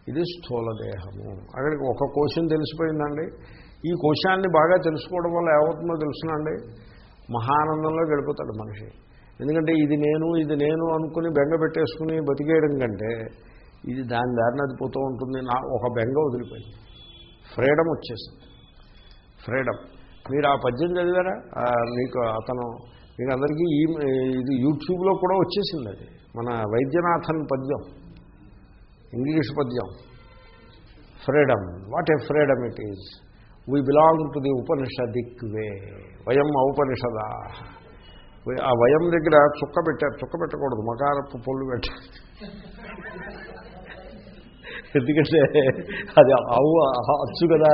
ఇది స్థూల దేహము. అక్కడికి ఒక కోశం తెలిసిపోయిందండి. ఈ కోశాన్ని బాగా తెలుసుకోవడం వల్ల ఏమవుతుందో తెలుసునండి మహానందంలో గడిపోతాడు మనిషి. ఎందుకంటే ఇది నేను ఇది నేను అనుకుని బెంగ పెట్టేసుకుని బతికేయడం కంటే ఇది దాని దారిన అది పోతూ ఉంటుంది. నా ఒక బెంగ వదిలిపోయింది. ఫ్రీడమ్ వచ్చేసింది. ఫ్రీడమ్ మీరు ఆ పద్యం చదివారా? మీకు అతను మీకు అందరికీ ఈ ఇది యూట్యూబ్లో కూడా వచ్చేసింది అది. మన వైద్యనాథన్ పద్యం. ఇంగ్లీష్ పద్యం. Freedom what a freedom it is we belong to the Upanishadic way వయం ఔపనిషదా ఆ వయం దగ్గర చుక్క పెట్టారు. చుక్క పెట్టకూడదు. మకారపు పొల్లు పెట్టారు. ఎందుకంటే అది అవు అచ్చు కదా.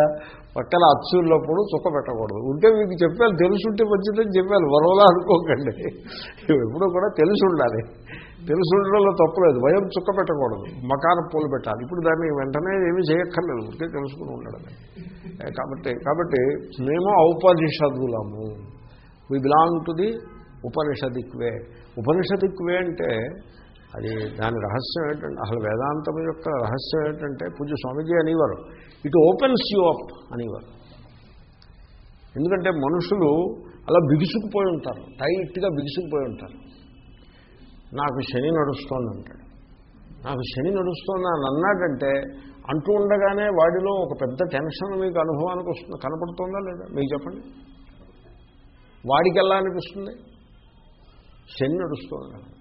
పక్కన అచ్చున్నప్పుడు చుక్క పెట్టకూడదు. ఉంటే మీకు చెప్పాను తెలుసుంటే మంచిదని చెప్పాను వరవలా అనుకోకండి. ఎప్పుడూ కూడా తెలిసి ఉండాలి తెలిసి ఉండడంలో తప్పలేదు భయం చుక్క పెట్టకూడదు. మకాన పూలు పెట్టాలి. ఇప్పుడు దాన్ని వెంటనే ఏమీ చేయక్కర్లేదు. ఉంటే తెలుసుకుని ఉండడమే. కాబట్టి కాబట్టి మేము ఔపనిషదులము we belong to the Upanishadic way. Upanishadic way అంటే అది దాని రహస్యం ఏంటంటే అసలు వేదాంతం యొక్క రహస్యం ఏంటంటే పూజ స్వామీజీ అనేవారు. ఇట్ ఓపెన్స్ యూ అప్ అనేవారు. ఎందుకంటే మనుషులు అలా బిగుసుకుపోయి ఉంటారు. టైట్గా బిగుసుకుపోయి ఉంటారు. నాకు శని నడుస్తోంది అంటాడు. నాకు శని నడుస్తోంది అని అన్నాడంటే అంటూ ఉండగానే వాడిలో ఒక పెద్ద టెన్షన్ మీకు అనుభవానికి వస్తుంది. కనపడుతుందా లేదా? మీకు చెప్పండి. వాడికి ఎలా అనిపిస్తుంది? శని నడుస్తోంది.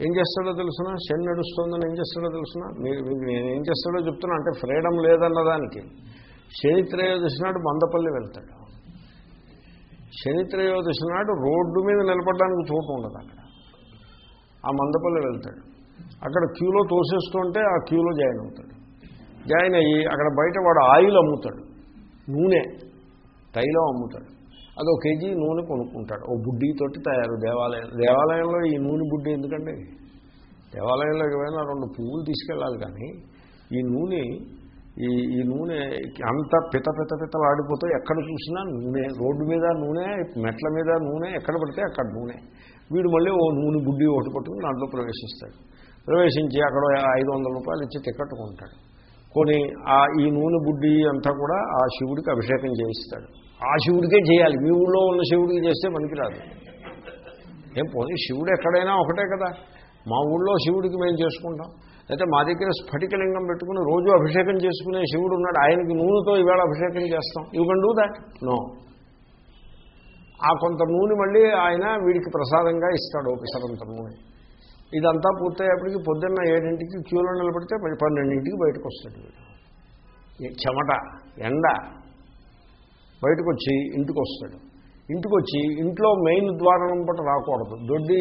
ఏం చేస్తాడో తెలుసిన? శని నడుస్తుందని ఏం చేస్తాడో తెలుసిన? మీరు నేను ఏం చేస్తాడో చెప్తున్నా అంటే ఫ్రీడమ్ లేదన్న దానికి. శని త్రయోదశి నాడు మందపల్లి వెళ్తాడు. శని త్రయోదశి నాడు రోడ్డు మీద నిలబడడానికి చోటు ఉండదు అక్కడ. ఆ మందపల్లి వెళ్తాడు. అక్కడ క్యూలో తోసేస్తుంటే ఆ క్యూలో జాయిన్ అవుతాడు. జాయిన్ అయ్యి అక్కడ బయట వాడు ఆయిల్ అమ్ముతాడు. నూనె తైలం అమ్ముతాడు. అదో కేజీ నూనె కొనుక్కుంటాడు. ఓ బుడ్డితోటి తయారు దేవాలయం. దేవాలయంలో ఈ నూనె బుడ్డి ఎందుకండి? దేవాలయంలో ఏమైనా రెండు పువ్వులు తీసుకెళ్ళాలి కానీ ఈ నూనె ఈ ఈ నూనె అంత పిత పిత పితలాడిపోతే ఎక్కడ చూసినా నూనె రోడ్డు మీద నూనె మెట్ల మీద నూనె ఎక్కడ పడితే అక్కడ నూనె. వీడు మళ్ళీ ఓ నూనె బుడ్డి ఒకటి పట్టుకుని దాంట్లో ప్రవేశిస్తాడు. ప్రవేశించి అక్కడ ఐదు వందల రూపాయలు ఇచ్చి టికెట్ కొంటాడు. కొని ఆ ఈ నూనె బుడ్డి అంతా కూడా ఆ శివుడికి అభిషేకం చేయిస్తాడు. ఆ శివుడికే చేయాలి. మీ ఊళ్ళో ఉన్న శివుడికి చేస్తే మనకి రాదు ఏం పోనీ శివుడు ఎక్కడైనా ఒకటే కదా. మా ఊళ్ళో శివుడికి మేము చేసుకుంటాం. అయితే మా దగ్గర స్ఫటికలింగం పెట్టుకుని రోజు అభిషేకం చేసుకునే శివుడు ఉన్నాడు. ఆయనకి నూనెతో ఈవేళ అభిషేకం చేస్తాం. You can do that no ఆ కొంత నూనె మళ్ళీ ఆయన వీడికి ప్రసాదంగా ఇస్తాడు ఒకసారంత నూనె. ఇదంతా పూర్తయ్యేపటికి పొద్దున్న ఏడింటికి క్యూలో నిలబడితే పన్నెండింటికి బయటకు వస్తాడు వీడు చెమట ఎండ బయటకు వచ్చి ఇంటికి వస్తాడు ఇంటికి వచ్చి ఇంట్లో మెయిన్ ద్వారం పట్ల రాకూడదు. దొడ్డి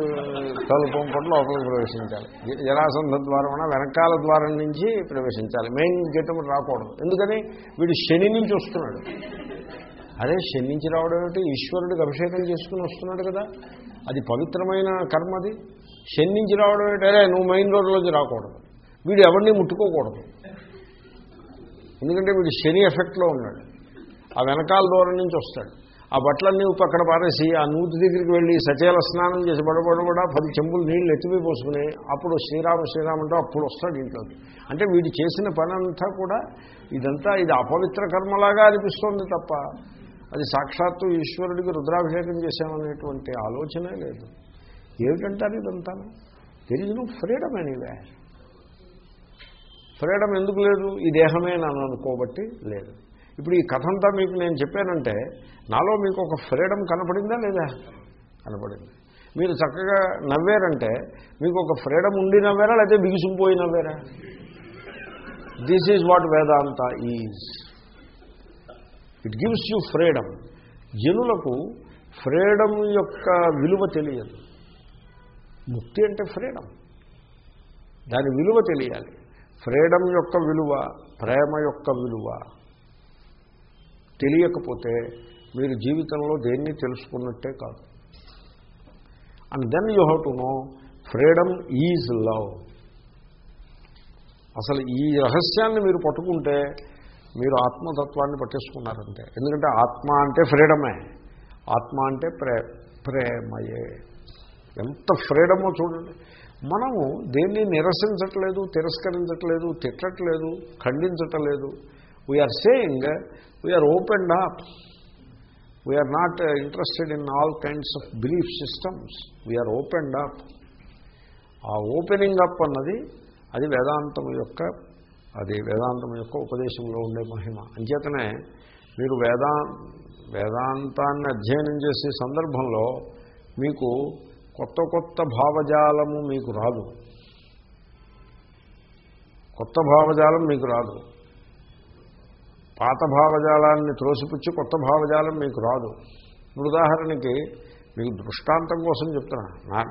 తలుపం పట్ల లోపలికి ప్రవేశించాలి. జరాసంధ ద్వారం వెనకాల ద్వారం నుంచి ప్రవేశించాలి. మెయిన్ గేట్ రాకూడదు. ఎందుకని? వీడు శని నుంచి వస్తున్నాడు. అదే శని నుంచి రావడం ఏమిటి? ఈశ్వరుడికి అభిషేకం చేసుకుని వస్తున్నాడు కదా. అది పవిత్రమైన కర్మ అది. శని నుంచి రావడం ఏంటి అరే నువ్వు మెయిన్ రోడ్లోకి రాకూడదు. వీడు ఎవరిని ముట్టుకోకూడదు. ఎందుకంటే వీడు శని ఎఫెక్ట్లో ఉన్నాడు. ఆ వెనకాల దూరం నుంచి వస్తాడు. ఆ బట్టలన్నీ ఉప్పు అక్కడ పారేసి ఆ నూతి దగ్గరికి వెళ్ళి సచేల స్నానం చేసి బడబడబడ పది చెంబులు నీళ్ళు ఎత్తిపోయి పోసుకుని అప్పుడు శ్రీరామ శ్రీరామ అంటే అప్పుడు వస్తాడు ఇంట్లోకి. అంటే వీడు చేసిన పని అంతా కూడా ఇదంతా ఇది అపవిత్ర కర్మలాగా అనిపిస్తోంది తప్ప అది సాక్షాత్తు ఈశ్వరుడికి రుద్రాభిషేకం చేశామనేటువంటి ఆలోచనే లేదు. ఏమిటంటారు ఇదంతా? There is no freedom anyway freedom ఎందుకు లేదు? ఈ దేహమే నన్ను అనుకోబట్టి లేదు. ఇప్పుడు ఈ కథ అంతా మీకు నేను చెప్పానంటే నాలో మీకు ఒక ఫ్రీడమ్ కనపడిందా లేదా? కనపడింది. మీరు చక్కగా నవ్వారంటే మీకు ఒక ఫ్రీడమ్ ఉండి నవ్వారా లేకపోతే బిగుసుకుపోయి నవ్వారా? This is what Vedanta is it gives you freedom జనులకు ఫ్రీడమ్ యొక్క విలువ తెలియదు. ముక్తి అంటే ఫ్రీడమ్. దాని విలువ తెలియాలి. ఫ్రీడమ్ యొక్క విలువ ప్రేమ యొక్క విలువ. తెలియకపోతే మీరు జీవితంలో దేన్ని తెలుసుకున్నట్టే కాదు. And then you have to know freedom is love అసలు ఈ రహస్యాన్ని మీరు పట్టుకుంటే మీరు ఆత్మతత్వాన్ని పట్టేసుకున్నారంటే. ఎందుకంటే ఆత్మ అంటే ఫ్రీడమే. ఆత్మ అంటే ప్రే ప్రేమయే. ఎంత ఫ్రీడమో చూడండి. మనము దేన్ని నిరసించట్లేదు తిరస్కరించట్లేదు తిట్టట్లేదు ఖండించట్లేదు we're saying we're open up we're not interested in all kinds of belief systems we're open up ఆ ఓపెనింగ్ అప్ అన్నది అది వేదాంతం యొక్క అది వేదాంతం యొక్క ఉపదేశంలో ఉండే మహిమ. అంచేతనే మీరు వేదా వేదాంతాన్ని అధ్యయనం చేసే సందర్భంలో మీకు కొత్త కొత్త భావజాలము మీకు రాదు. కొత్త భావజాలం మీకు రాదు. పాత భావజాలాన్ని త్రోసిపుచ్చి కొత్త భావజాలం మీకు రాదు. ఉదాహరణకి మీకు దృష్టాంతం కోసం చెప్తున్నా.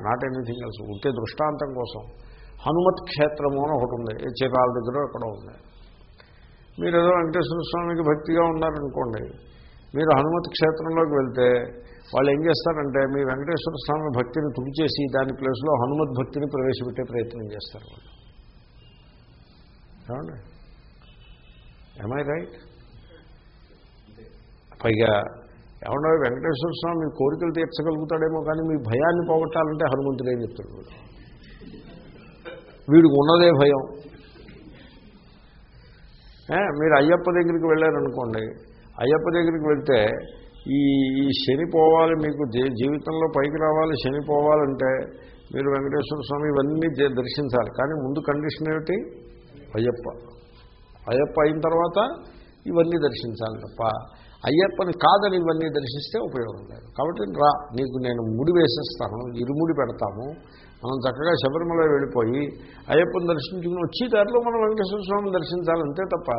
నాట్ ఎనీథింగ్ ఎల్స్ ఉంటే దృష్టాంతం కోసం. హనుమత్ క్షేత్రము అని ఒకటి ఉంది. ఏ దగ్గర ఎక్కడో ఉంది. మీరు ఏదో వెంకటేశ్వర స్వామికి భక్తిగా ఉన్నారనుకోండి మీరు హనుమత్ క్షేత్రంలోకి వెళ్తే వాళ్ళు ఏం చేస్తారంటే మీ వెంకటేశ్వర స్వామి భక్తిని తుడిచేసి దాని ప్లేస్లో హనుమత్ భక్తిని ప్రవేశపెట్టే ప్రయత్నం చేస్తారు వాళ్ళు. ఏమండి? ఐ రైట్ పైగా ఏమన్నా వెంకటేశ్వర స్వామి కోరికలు తీర్చగలుగుతాడేమో కానీ మీ భయాన్ని పోగొట్టాలంటే హనుమంతుడే చెప్తాడు? వీడు వీడికి ఉన్నదే భయం. మీరు అయ్యప్ప దగ్గరికి వెళ్ళారనుకోండి అయ్యప్ప దగ్గరికి వెళ్తే ఈ ఈ శని పోవాలి మీకు జీవితంలో పైకి రావాలి శని పోవాలంటే మీరు వెంకటేశ్వర స్వామి ఇవన్నీ దర్శించాలి. కానీ ముందు కండిషన్ ఏమిటి? అయ్యప్ప. అయ్యప్ప అయిన తర్వాత ఇవన్నీ దర్శించాలి తప్ప అయ్యప్పని కాదని ఇవన్నీ దర్శిస్తే ఉపయోగం లేదు. కాబట్టి రా నీకు నేను ముడి వేసేస్తాను ఇరుముడి పెడతాము. మనం చక్కగా శబరిమల వెళ్ళిపోయి అయ్యప్పని దర్శించుకుని వచ్చి దారిలో మనం వెంకటేశ్వర స్వామిని దర్శించాలి అంతే తప్ప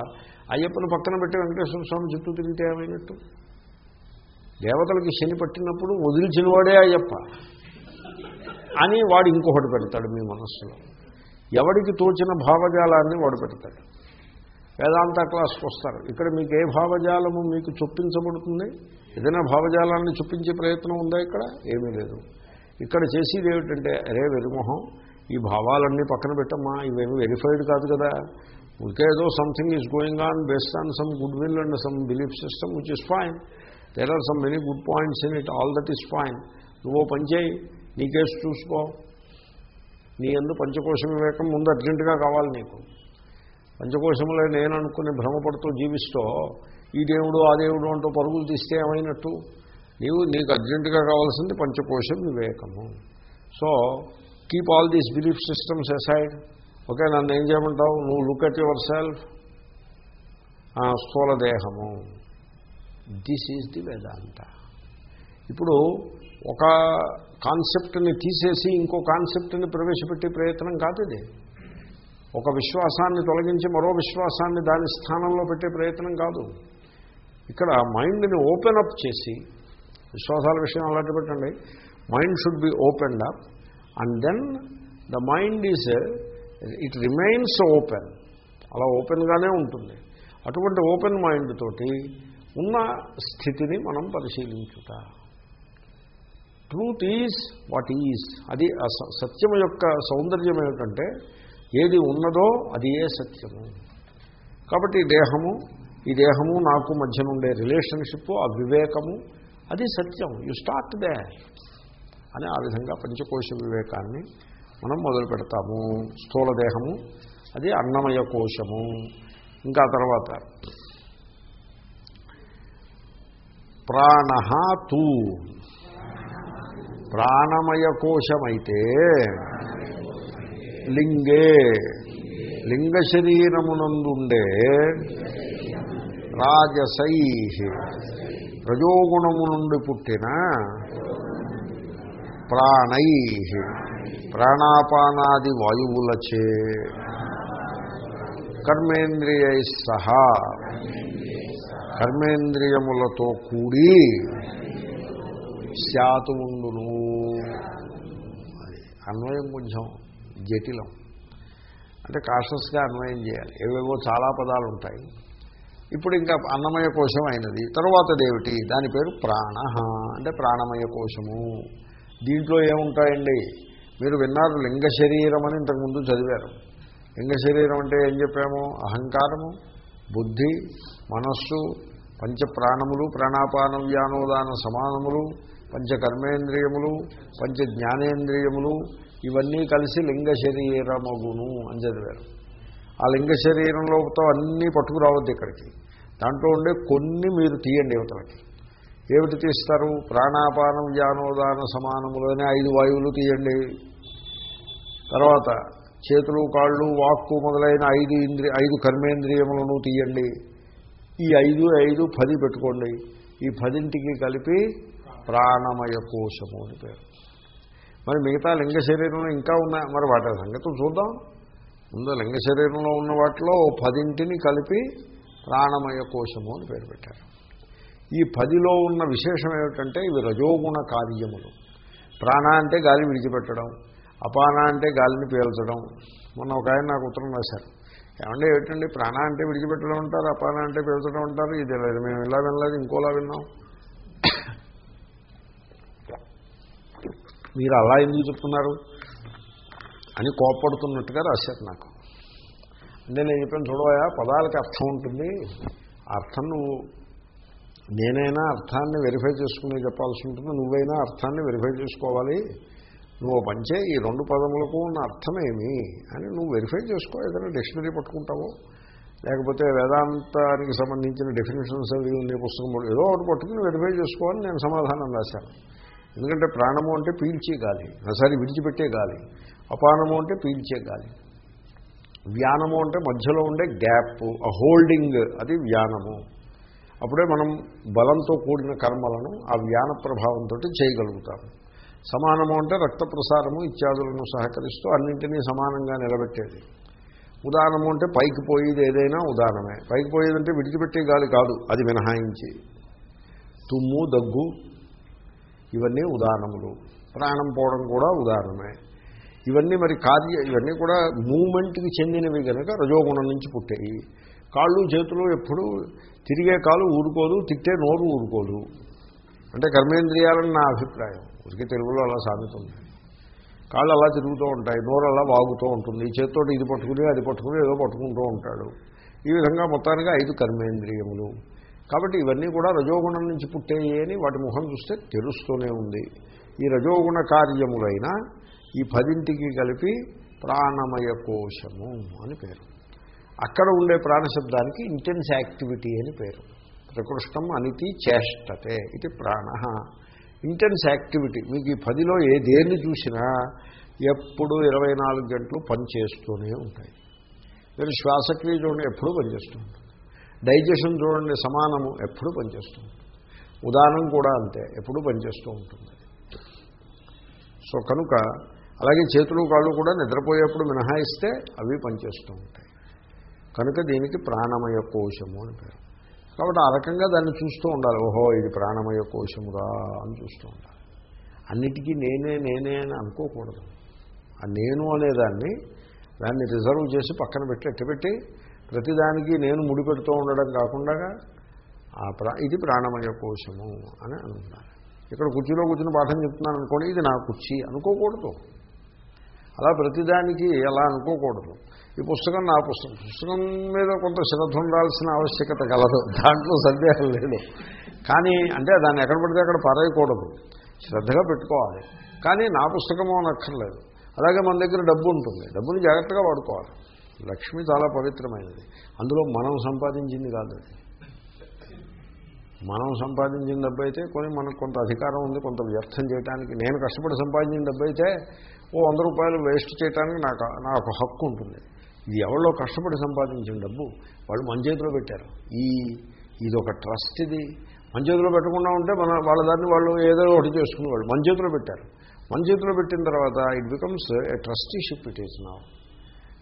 అయ్యప్పని పక్కన పెట్టి వెంకటేశ్వర స్వామి చుట్టూ తిరిగితే ఏమైనట్టు? దేవతలకి శని పట్టినప్పుడు వదిలిచినవాడే అయ్యప్ప అని వాడు ఇంకొకటి పెడతాడు మీ మనస్సులో. ఎవడికి తోచిన భావజాలాన్ని వాడు పెడతాడు. వేదాంత క్లాస్కి వస్తారు. ఇక్కడ మీకు ఏ భావజాలము మీకు చొప్పించబడుతుంది? ఏదైనా భావజాలాన్ని చొప్పించే ప్రయత్నం ఉందా ఇక్కడ? ఏమీ లేదు. ఇక్కడ చేసేది ఏమిటంటే అరే వెరిమోహం ఈ భావాలన్నీ పక్కన పెట్టమ్మా ఇవేమి వెరిఫైడ్ కాదు కదా. ఇంకేదో something is going on based on some good will and some belief system which is fine there are some many good points in it all that is fine నువ్వు పనిచేయి నీ కేసు చూసుకో. నీ ఎందు పంచకోశ వివేకం ముందు అర్జెంటుగా కావాలి నీకు. పంచకోశంలో నేను అనుకుని భ్రమపడుతూ జీవిస్తూ ఈ దేవుడు ఆ దేవుడు అంటూ పరుగులు తీస్తే ఏమైనట్టు? నీవు నీకు అర్జెంటుగా కావాల్సింది పంచకోశం వివేకము. So keep all these belief systems aside okay నన్ను ఏం చేయమంటావు? నువ్వు లుక్ అట్ యువర్ సెల్ఫ్ స్థూల దేహము. దిస్ ఈజ్ ది వేదాంత ఇప్పుడు ఒక కాన్సెప్ట్ని తీసేసి ఇంకో కాన్సెప్ట్ని ప్రవేశపెట్టే ప్రయత్నం కాదు ఇది. ఒక విశ్వాసాన్ని తొలగించి మరో విశ్వాసాన్ని దాని స్థానంలో పెట్టే ప్రయత్నం కాదు. ఇక్కడ మైండ్ని ఓపెన్ అప్ చేసి విశ్వాసాల విషయం అలాంటి పెట్టండి. Mind should be opened up. And then the mind is it remains open అలా ఓపెన్గానే ఉంటుంది. అటువంటి ఓపెన్ మైండ్ తోటి ఉన్న స్థితిని మనం పరిశీలించుట. ట్రూత్ ఈజ్ వాట్ ఈజ్ అది సత్యం యొక్క సౌందర్యం ఏమిటంటే ఏది ఉన్నదో అది ఏ సత్యము. కాబట్టి దేహము ఈ దేహము నాకు మధ్య నుండే రిలేషన్షిప్ ఆ వివేకము అది సత్యం. యు స్టార్ట్ దే అని ఆ విధంగా పంచకోశ వివేకాన్ని మనం మొదలు పెడతాము. స్థూల దేహము అది అన్నమయ కోశము. ఇంకా తర్వాత ప్రాణ తూ. ప్రాణమయ కోశమైతే లింగే. లింగ శరీరమునందుండే రాజసై. రజోగుణము నుండి పుట్టిన ప్రాణై. ప్రాణాపానాది వాయువులచే. కర్మేంద్రియై సహా. కర్మేంద్రియములతో కూడి శాతు ముందును అన్వయం కొంచెం. జటిలం. అంటే కాషస్గా అన్వయం చేయాలి. ఏవేవో చాలా పదాలు ఉంటాయి. ఇప్పుడు ఇంకా అన్నమయ కోశం అయినది. తరువాతదేమిటి దాని పేరు ప్రాణ. అంటే ప్రాణమయ కోశము. దీంట్లో ఏముంటాయండి? మీరు విన్నారు లింగ శరీరం అని ఇంతకుముందు చదివారు. లింగ శరీరం అంటే ఏం చెప్పాము? అహంకారము బుద్ధి మనస్సు పంచ ప్రాణములు ప్రాణాపాన వ్యానోదాన సమానములు పంచ కర్మేంద్రియములు పంచ జ్ఞానేంద్రియములు ఇవన్నీ కలిసి లింగ శరీరమగును అని చదివారు. ఆ లింగ శరీరంలోతో అన్నీ పట్టుకురావద్దు ఇక్కడికి. దాంట్లో ఉండే కొన్ని మీరు తీయండి యువతలకి ఏమిటి తీస్తారు? ప్రాణాపానం వ్యానోదాన సమానములు ఐదు వాయువులు తీయండి. తర్వాత చేతులు కాళ్ళు వాక్కు మొదలైన ఐదు ఇంద్రి ఐదు కర్మేంద్రియములను తీయండి. ఈ ఐదు ఐదు పది పెట్టుకోండి. ఈ పదింటికి కలిపి ప్రాణమయ కోశము అని పేరు. మరి మిగతా లింగ శరీరంలో ఇంకా ఉన్నాయి మరి వాటి సంగతి చూద్దాం. ముందు లింగ శరీరంలో ఉన్న వాటిలో పదింటిని కలిపి ప్రాణమయ కోశము అని పేరు పెట్టారు. ఈ పదిలో ఉన్న విశేషం ఏమిటంటే ఇవి రజోగుణ కార్యములు. ప్రాణ అంటే గాలి విడిచిపెట్టడం అపాన అంటే గాలిని పీల్చడం. మొన్న ఒక ఆయన నాకు ఉత్తరం రాశారు. ఏమంటే ఏమిటండి? ప్రాణ అంటే విడిచిపెట్టడం అంటారు అపాన అంటే పీల్చడం అంటారు? ఇది లేదు మేము ఇలా వినలేదు ఇంకోలా విన్నాం. మీరు అలా ఎందుకు చెప్తున్నారు? అని కోప్పడుతున్నట్టుగా రాశారు నాకు. అంటే నేను చెప్పాను చూడవయా పదాలకి అర్థం ఉంటుంది. ఆ అర్థం నువ్వు నేనైనా అర్థాన్ని వెరిఫై చేసుకుని చెప్పాల్సి ఉంటుంది. నువ్వైనా అర్థాన్ని వెరిఫై చేసుకోవాలి. నువ్వు పంచే ఈ రెండు పదములకు ఉన్న అర్థమేమి అని నువ్వు వెరిఫై చేసుకో ఏదైనా డిక్షనరీ పట్టుకుంటావు. లేకపోతే వేదాంతానికి సంబంధించిన డెఫినేషన్స్ అవి నీ పుస్తకం ఏదో ఒకటి పట్టుకుని వెరిఫై చేసుకోవాలని నేను సమాధానం రాశాను. ఎందుకంటే ప్రాణము అంటే పీల్చే గాలి. ఒకసారి విడిచిపెట్టే గాలి. అపానము అంటే పీల్చే గాలి. వ్యానము అంటే మధ్యలో ఉండే గ్యాప్ ఆ హోల్డింగ్ అది వ్యానము. అప్పుడే మనం బలంతో కూడిన కర్మలను ఆ వ్యాన ప్రభావంతో చేయగలుగుతాము సమానము అంటే రక్త ప్రసారము ఇత్యాదులను సహకరిస్తూ అన్నింటినీ సమానంగా నిలబెట్టేది. ఉదాహరణము అంటే పైకి పోయేది ఏదైనా ఉదాహరణమే పైకి పోయేదంటే విడిచిపెట్టే గాలి కాదు అది మినహాయించి తుమ్ము దగ్గు ఇవన్నీ ఉదాహరణములు ప్రాణం పోవడం కూడా ఉదాహరణమే. ఇవన్నీ మరి కార్య ఇవన్నీ కూడా మూమెంట్కి చెందినవి కనుక రజోగుణం నుంచి పుట్టాయి. కాళ్ళు చేతులు ఎప్పుడు తిరిగే కాలు ఊరుకోదు తిట్టే నోరు ఊరుకోదు. అంటే కర్మేంద్రియాలని నా అభిప్రాయం. ఉరికి తెలుగులో అలా సాగుతుంది. కాళ్ళు అలా తిరుగుతూ ఉంటాయి నోరు అలా వాగుతూ ఉంటుంది చేతితో ఇది పట్టుకుని అది పట్టుకుని ఏదో పట్టుకుంటూ ఉంటాడు. ఈ విధంగా మొత్తానికి ఐదు కర్మేంద్రియములు. కాబట్టి ఇవన్నీ కూడా రజోగుణం నుంచి పుట్టేయి అని వాటి ముఖం చూస్తే తెలుస్తూనే ఉంది. ఈ రజోగుణ కార్యములైన ఈ పదింటికి కలిపి ప్రాణమయ కోశము అని పేరు. అక్కడ ఉండే ప్రాణశబ్దానికి ఇంటెన్స్ యాక్టివిటీ అని పేరు. ప్రకృష్టం అనితి చేష్టతే ఇది ప్రాణ. ఇంటెన్స్ యాక్టివిటీ మీకు ఈ పదిలో ఏ దేన్ని చూసినా ఎప్పుడు ఇరవై నాలుగు గంటలు పనిచేస్తూనే ఉంటాయి. మీరు శ్వాసక్రియ చూడండి ఎప్పుడూ పనిచేస్తూ ఉంటాయి డైజెషన్ చూడండి సమానము ఎప్పుడూ పనిచేస్తూ ఉంటుంది కూడా అంతే ఎప్పుడూ పనిచేస్తూ ఉంటుంది. సో కనుక అలాగే చేతులు కాళ్ళు కూడా నిద్రపోయేప్పుడు మినహాయిస్తే అవి పనిచేస్తూ ఉంటాయి. కనుక దీనికి ప్రాణమయ కోశము అని పేరు. కాబట్టి ఆ రకంగా దాన్ని చూస్తూ ఉండాలి. ఓహో ఇది ప్రాణమయ కోశమురా అని చూస్తూ ఉండాలి. అన్నిటికీ నేనే నేనే అని అనుకోకూడదు. ఆ నేను అనేదాన్ని దాన్ని రిజర్వ్ చేసి పక్కన పెట్టి ఎట్టబెట్టి ప్రతిదానికి నేను ముడిపెడుతూ ఉండడం కాకుండా ఆ ప్రా ఇది ప్రాణమయ కోశము అని అనుకున్నాను ఇక్కడ కుర్చీలో కూర్చుని పాఠం చెప్తున్నాను అనుకోండి ఇది నా కుర్చీ అనుకోకూడదు. అలా ప్రతిదానికి అలా అనుకోకూడదు. ఈ పుస్తకం నా పుస్తకం. పుస్తకం మీద కొంత శ్రద్ధ ఉండాల్సిన ఆవశ్యకత కలదు. దాంట్లో సందేహం లేదు. కానీ అంటే దాన్ని ఎక్కడ పడితే అక్కడ పారేయకూడదు. శ్రద్ధగా పెట్టుకోవాలి. కానీ నా పుస్తకము అనక్కర్లేదు. అలాగే మన దగ్గర డబ్బు ఉంటుంది. డబ్బుని జాగ్రత్తగా వాడుకోవాలి. లక్ష్మి చాలా పవిత్రమైనది. అందులో మనం సంపాదించింది కాదు అది. మనం సంపాదించిన డబ్బు అయితే కొని మనకు కొంత అధికారం ఉంది కొంత వ్యర్థం చేయడానికి నేను కష్టపడి సంపాదించిన డబ్బు అయితే ఓ వంద రూపాయలు వేస్ట్ చేయడానికి నాకు నాకు హక్కు ఉంటుంది. ఇది ఎవరో కష్టపడి సంపాదించిన డబ్బు. వాళ్ళు మన చేతిలో పెట్టారు. ఈ ఇది ఒక ట్రస్ట్ ఇది. మన చేతిలో పెట్టకుండా ఉంటే మన వాళ్ళ దాన్ని వాళ్ళు ఏదో ఒకటి చేసుకునేవాళ్ళు. మన చేతిలో పెట్టారు. మన చేతిలో పెట్టిన తర్వాత it becomes a trusteeship it is నా.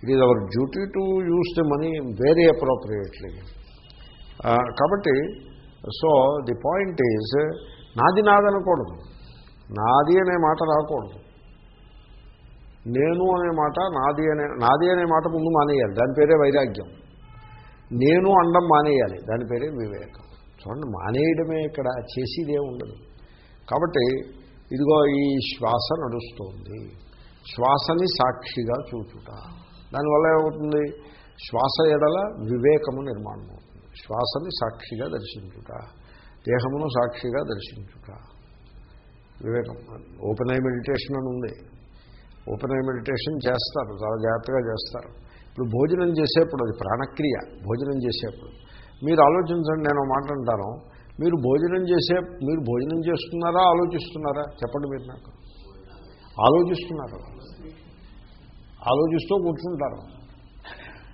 It is our duty to use the money very appropriately కాబట్టి సో ది పాయింట్ ఈజ్ నాది నాదనకూడదు నాది అనే మాట రాకూడదు. నేను అనే మాట నాది అనే నాది అనే మాట ముందు మానేయాలి. దాని పేరే వైరాగ్యం. నేను అండం మానేయాలి. దాని పేరే వివేకం. చూడండి మానేయడమే ఇక్కడ చేసేదే ఉండదు. కాబట్టి ఇదిగో ఈ శ్వాస నడుస్తోంది. శ్వాసని సాక్షిగా చూచుట. దానివల్ల ఏమవుతుంది? శ్వాస ఎడల వివేకము నిర్మాణం అవుతుంది శ్వాసని సాక్షిగా దర్శించుట దేహమును సాక్షిగా దర్శించుట. వివేకం. ఓపెన్ ఐ మెడిటేషన్ అని ఉంది. ఓపెన్ ఐ మెడిటేషన్ చేస్తారు చాలా జాగ్రత్తగా చేస్తారు. ఇప్పుడు భోజనం చేసేప్పుడు అది ప్రాణక్రియ భోజనం చేసేప్పుడు. మీరు ఆలోచించండి నేను ఒక మాట అంటాను. మీరు భోజనం చేసే మీరు భోజనం చేస్తున్నారా ఆలోచిస్తున్నారా? చెప్పండి మీరు నాకు. ఆలోచిస్తున్నారు. ఆలోచిస్తూ కూర్చుంటారు.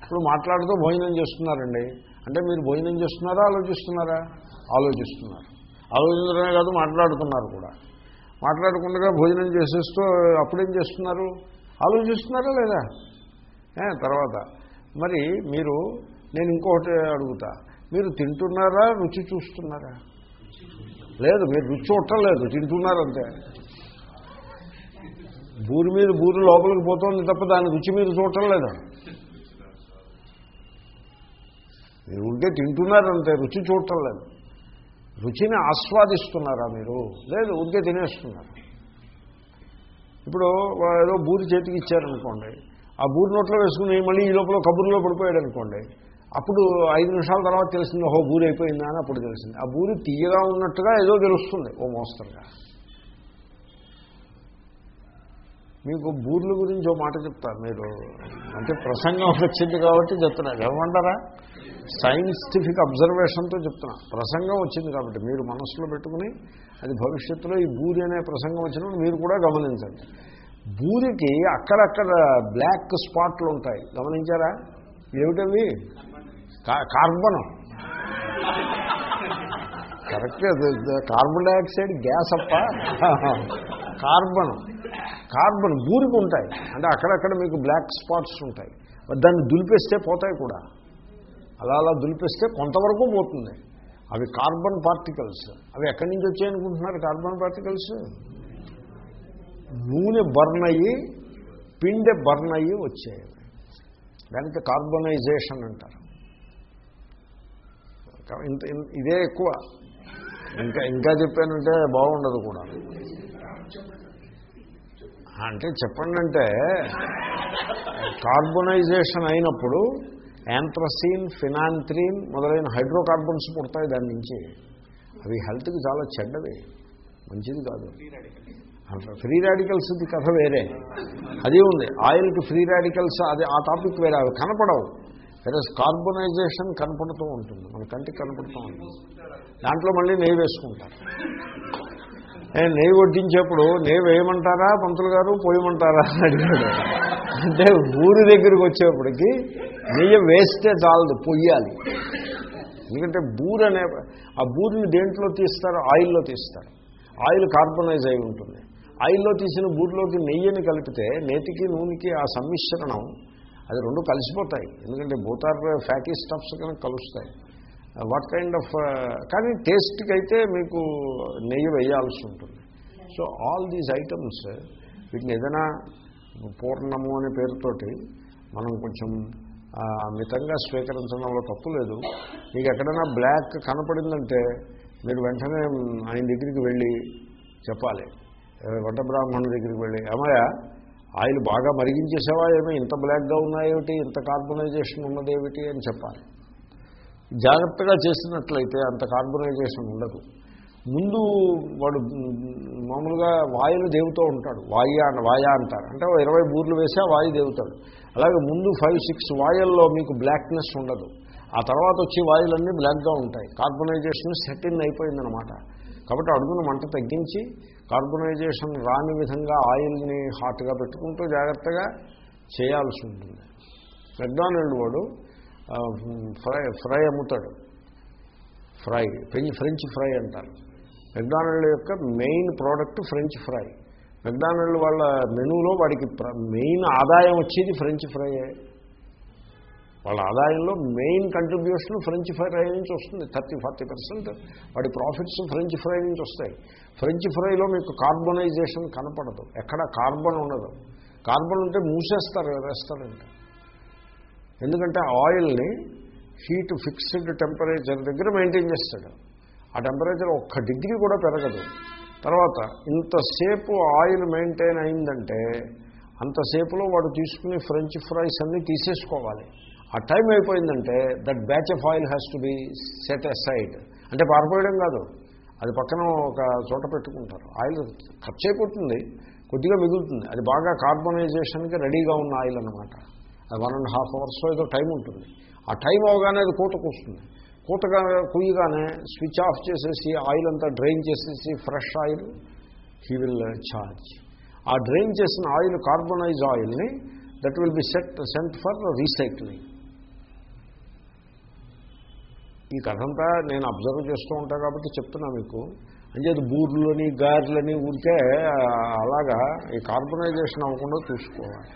ఇప్పుడు మాట్లాడుతూ భోజనం చేస్తున్నారండి. అంటే మీరు భోజనం చేస్తున్నారా ఆలోచిస్తున్నారా? ఆలోచిస్తున్నారు. ఆలోచించడమే కాదు మాట్లాడుతున్నారు కూడా. మాట్లాడకుండా భోజనం చేసేస్తూ అప్పుడేం చేస్తున్నారు? ఆలోచిస్తున్నారా లేదా? తర్వాత. మరి మీరు నేను ఇంకొకటి అడుగుతా. మీరు తింటున్నారా రుచి చూస్తున్నారా? లేదు మీరు రుచి చూడటం తింటున్నారంతే. బూరి మీద బూరి లోపలికి పోతుంది తప్ప దాని రుచి మీరు చూడటం లేదా? మీరు ఉంటే తింటున్నారంటే రుచి చూడటం లేదు. రుచిని ఆస్వాదిస్తున్నారా మీరు? లేదు ఉంటే తినేస్తున్నారు. ఇప్పుడు ఏదో బూరి చేతికి ఇచ్చారనుకోండి ఆ బూరి నోట్లో వేసుకుని మళ్ళీ ఈ లోపల కబుర్లో పడిపోయాడు అనుకోండి అప్పుడు ఐదు నిమిషాల తర్వాత తెలిసింది ఓహో బూరి అయిపోయిందా అని అప్పుడు తెలిసింది. ఆ బూరి తీయగా ఉన్నట్టుగా ఏదో తెలుస్తుంది ఓ మోస్తరుగా. మీకు బూర్ల గురించి ఓ మాట చెప్తారు మీరు. అంటే ప్రసంగం వచ్చింది కాబట్టి చెప్తున్నారు ఏమంటారా? సైంటిఫిక్ అబ్జర్వేషన్తో చెప్తున్నా. ప్రసంగం వచ్చింది కాబట్టి మీరు మనసులో పెట్టుకుని అది భవిష్యత్తులో ఈ బూరి అనే ప్రసంగం వచ్చినప్పుడు మీరు కూడా గమనించండి. బూరికి అక్కడక్కడ బ్లాక్ స్పాట్లు ఉంటాయి. గమనించారా? ఏమిటవి? Carbon. Correct. Carbon dioxide gas అప్ప కార్బన్. కార్బన్ బూరికి ఉంటాయి అంటే అక్కడక్కడ మీకు బ్లాక్ స్పాట్స్ ఉంటాయి. దాన్ని దులిపేస్తే పోతాయి కూడా. అలా అలా దులిపేస్తే కొంతవరకు పోతుంది. అవి కార్బన్ పార్టికల్స్. అవి ఎక్కడి నుంచి వచ్చాయనుకుంటున్నారు కార్బన్ పార్టికల్స్? నూనె బర్న్ అయ్యి పిండె బర్న్ అయ్యి వచ్చాయి. దానికి కార్బనైజేషన్ అంటారు. ఇంత ఇదే ఎక్కువ. ఇంకా ఇంకా చెప్పానంటే బాగుండదు కూడా. అంటే చెప్పండి అంటే కార్బనైజేషన్ అయినప్పుడు యాంథ్రసీన్ ఫినాంత్రీన్ మొదలైన హైడ్రోకార్బన్స్ పుడతాయి దాని నుంచి. అవి హెల్త్కి చాలా చెడ్డవి. మంచిది కాదు. ఫ్రీ రాడికల్స్ది కథ వేరే. అది ఉంది. ఆయిల్కి ఫ్రీ రాడికల్స్ అది ఆ టాపిక్ వేరే. అవి కనపడవు. వేరే కార్బనైజేషన్ కనపడుతూ ఉంటుంది. మన కంటికి కనపడుతూ ఉంటుంది. దాంట్లో మళ్ళీ నెయ్యి వేసుకుంటారు. నెయ్యి వడ్డించేప్పుడు నెయ్యి వేయమంటారా? పంతులు గారు పోయమంటారా? అని అడిగాడు. అంటే ఊరి దగ్గరికి వచ్చేప్పటికి నెయ్యి వేస్తే చాలదు పొయ్యాలి. ఎందుకంటే బూరు అనే ఆ బూరిని దేంట్లో తీస్తారు? ఆయిల్లో తీస్తారు. ఆయిల్ కార్బనైజ్ అయి ఉంటుంది. ఆయిల్లో తీసిన బూరిలోకి నెయ్యిని కలిపితే నేతికి నూనెకి ఆ సమ్మిశ్రణం అది రెండు కలిసిపోతాయి. ఎందుకంటే భూతార్ ఫ్యాటీ స్టఫ్స్ కనుక కలుస్తాయి. వాట్ కైండ్ ఆఫ్ కానీ టేస్ట్కి అయితే మీకు నెయ్యి వేయాల్సి ఉంటుంది. సో ఆల్ దీస్ ఐటమ్స్ వీటిని ఏదైనా పూర్ణము అనే పేరుతోటి మనం కొంచెం మితంగా స్వీకరించడంలో తప్పు లేదు. మీకు ఎక్కడైనా బ్లాక్ కనపడిందంటే మీరు వెంటనే ఆయన దగ్గరికి వెళ్ళి చెప్పాలి. వంట బ్రాహ్మణుడి దగ్గరికి వెళ్ళి అమ్మయ్య ఆయిల్ బాగా మరిగించేసావా? ఏమో ఇంత బ్లాక్గా ఉన్నాయేమిటి? ఇంత కార్బనైజేషన్ ఉన్నదేమిటి? అని చెప్పాలి. జాగ్రత్తగా చేసినట్లయితే అంత కార్బనైజేషన్ ఉండదు. ముందు వాడు మామూలుగా వాయులు దేవుతూ ఉంటాడు. వాయ వాయా అంటారు. అంటే ఇరవై బూర్లు వేసా వాయు దేవుతాడు. అలాగే ముందు ఫైవ్ సిక్స్ వాయుల్లో మీకు బ్లాక్నెస్ ఉండదు. ఆ తర్వాత వచ్చి వాయులన్నీ బ్లాక్గా ఉంటాయి. కార్బనైజేషన్ సెట్ ఇన్ అయిపోయిందనమాట కాబట్టి అడుగున మంట తగ్గించి కార్బనైజేషన్ రాని విధంగా ఆయిల్ని హాట్గా పెట్టుకుంటూ జాగ్రత్తగా చేయాల్సి ఉంటుంది. మెక్డానల్డ్ వాడు ఫ్రై ఫ్రై అమ్ముతాడు. ఫ్రై ఫ్రెంచ్ ఫ్రెంచ్ ఫ్రై అంటారు. మెక్డానల్డ్ యొక్క main product French fry. McDonald వాళ్ళ మెనూలో వాడికి ప్ర- మెయిన్ ఆదాయం వచ్చేది ఫ్రెంచ్ ఫ్రైయే వాళ్ళ ఆదాయంలో మెయిన్ కంట్రిబ్యూషన్ ఫ్రెంచ్ ఫ్రై నుంచి వస్తుంది. థర్టీ ఫార్టీ పర్సెంట్ వాడి ప్రాఫిట్స్ ఫ్రెంచ్ ఫ్రై నుంచి వస్తాయి. ఫ్రెంచ్ ఫ్రైలో మీకు కార్బనైజేషన్ కనపడదు. ఎక్కడ కార్బన్ ఉండదు. కార్బన్ ఉంటే మూసేస్తారు రెస్టారెంట్ ఎందుకంటే ఆయిల్ని హీట్ ఫిక్స్డ్ టెంపరేచర్ దగ్గర మెయింటైన్ చేస్తాడు. ఆ టెంపరేచర్ ఒక్క డిగ్రీ కూడా పెరగదు. తర్వాత ఇంతసేపు ఆయిల్ మెయింటైన్ అయిందంటే అంతసేపులో వాడు తీసుకుని ఫ్రెంచ్ ఫ్రైస్ అన్నీ తీసేసుకోవాలి. ఆ టైం అయిపోయిందంటే that batch of oil has to be set aside అంటే పారిపోయడం కాదు. అది పక్కన ఒక చోట పెట్టుకుంటారు. ఆయిల్ ఖర్చు అయిపోతుంది కొద్దిగా మిగులుతుంది. అది బాగా కార్బనైజేషన్కి రెడీగా ఉన్న ఆయిల్ అనమాట వన్ అండ్ హాఫ్ అవర్స్ ఏదో టైం ఉంటుంది. ఆ టైం అవగానే అది కూతకు వస్తుంది కూతగా కుయ్యగానే స్విచ్ ఆఫ్ చేసేసి ఆయిల్ అంతా డ్రైన్ చేసేసి fresh oil he will charge ఆ డ్రైన్ చేసిన ఆయిల్ కార్బనైజ్ ఆయిల్ని that will be set sent for recycling ఈ కథంతా నేను అబ్జర్వ్ చేస్తూ ఉంటాను కాబట్టి చెప్తున్నా మీకు. అంచేది బూర్లని గారెలని ఊరికే అలాగా ఈ కార్బనైజేషన్ అవ్వకుండా చూసుకోవాలి.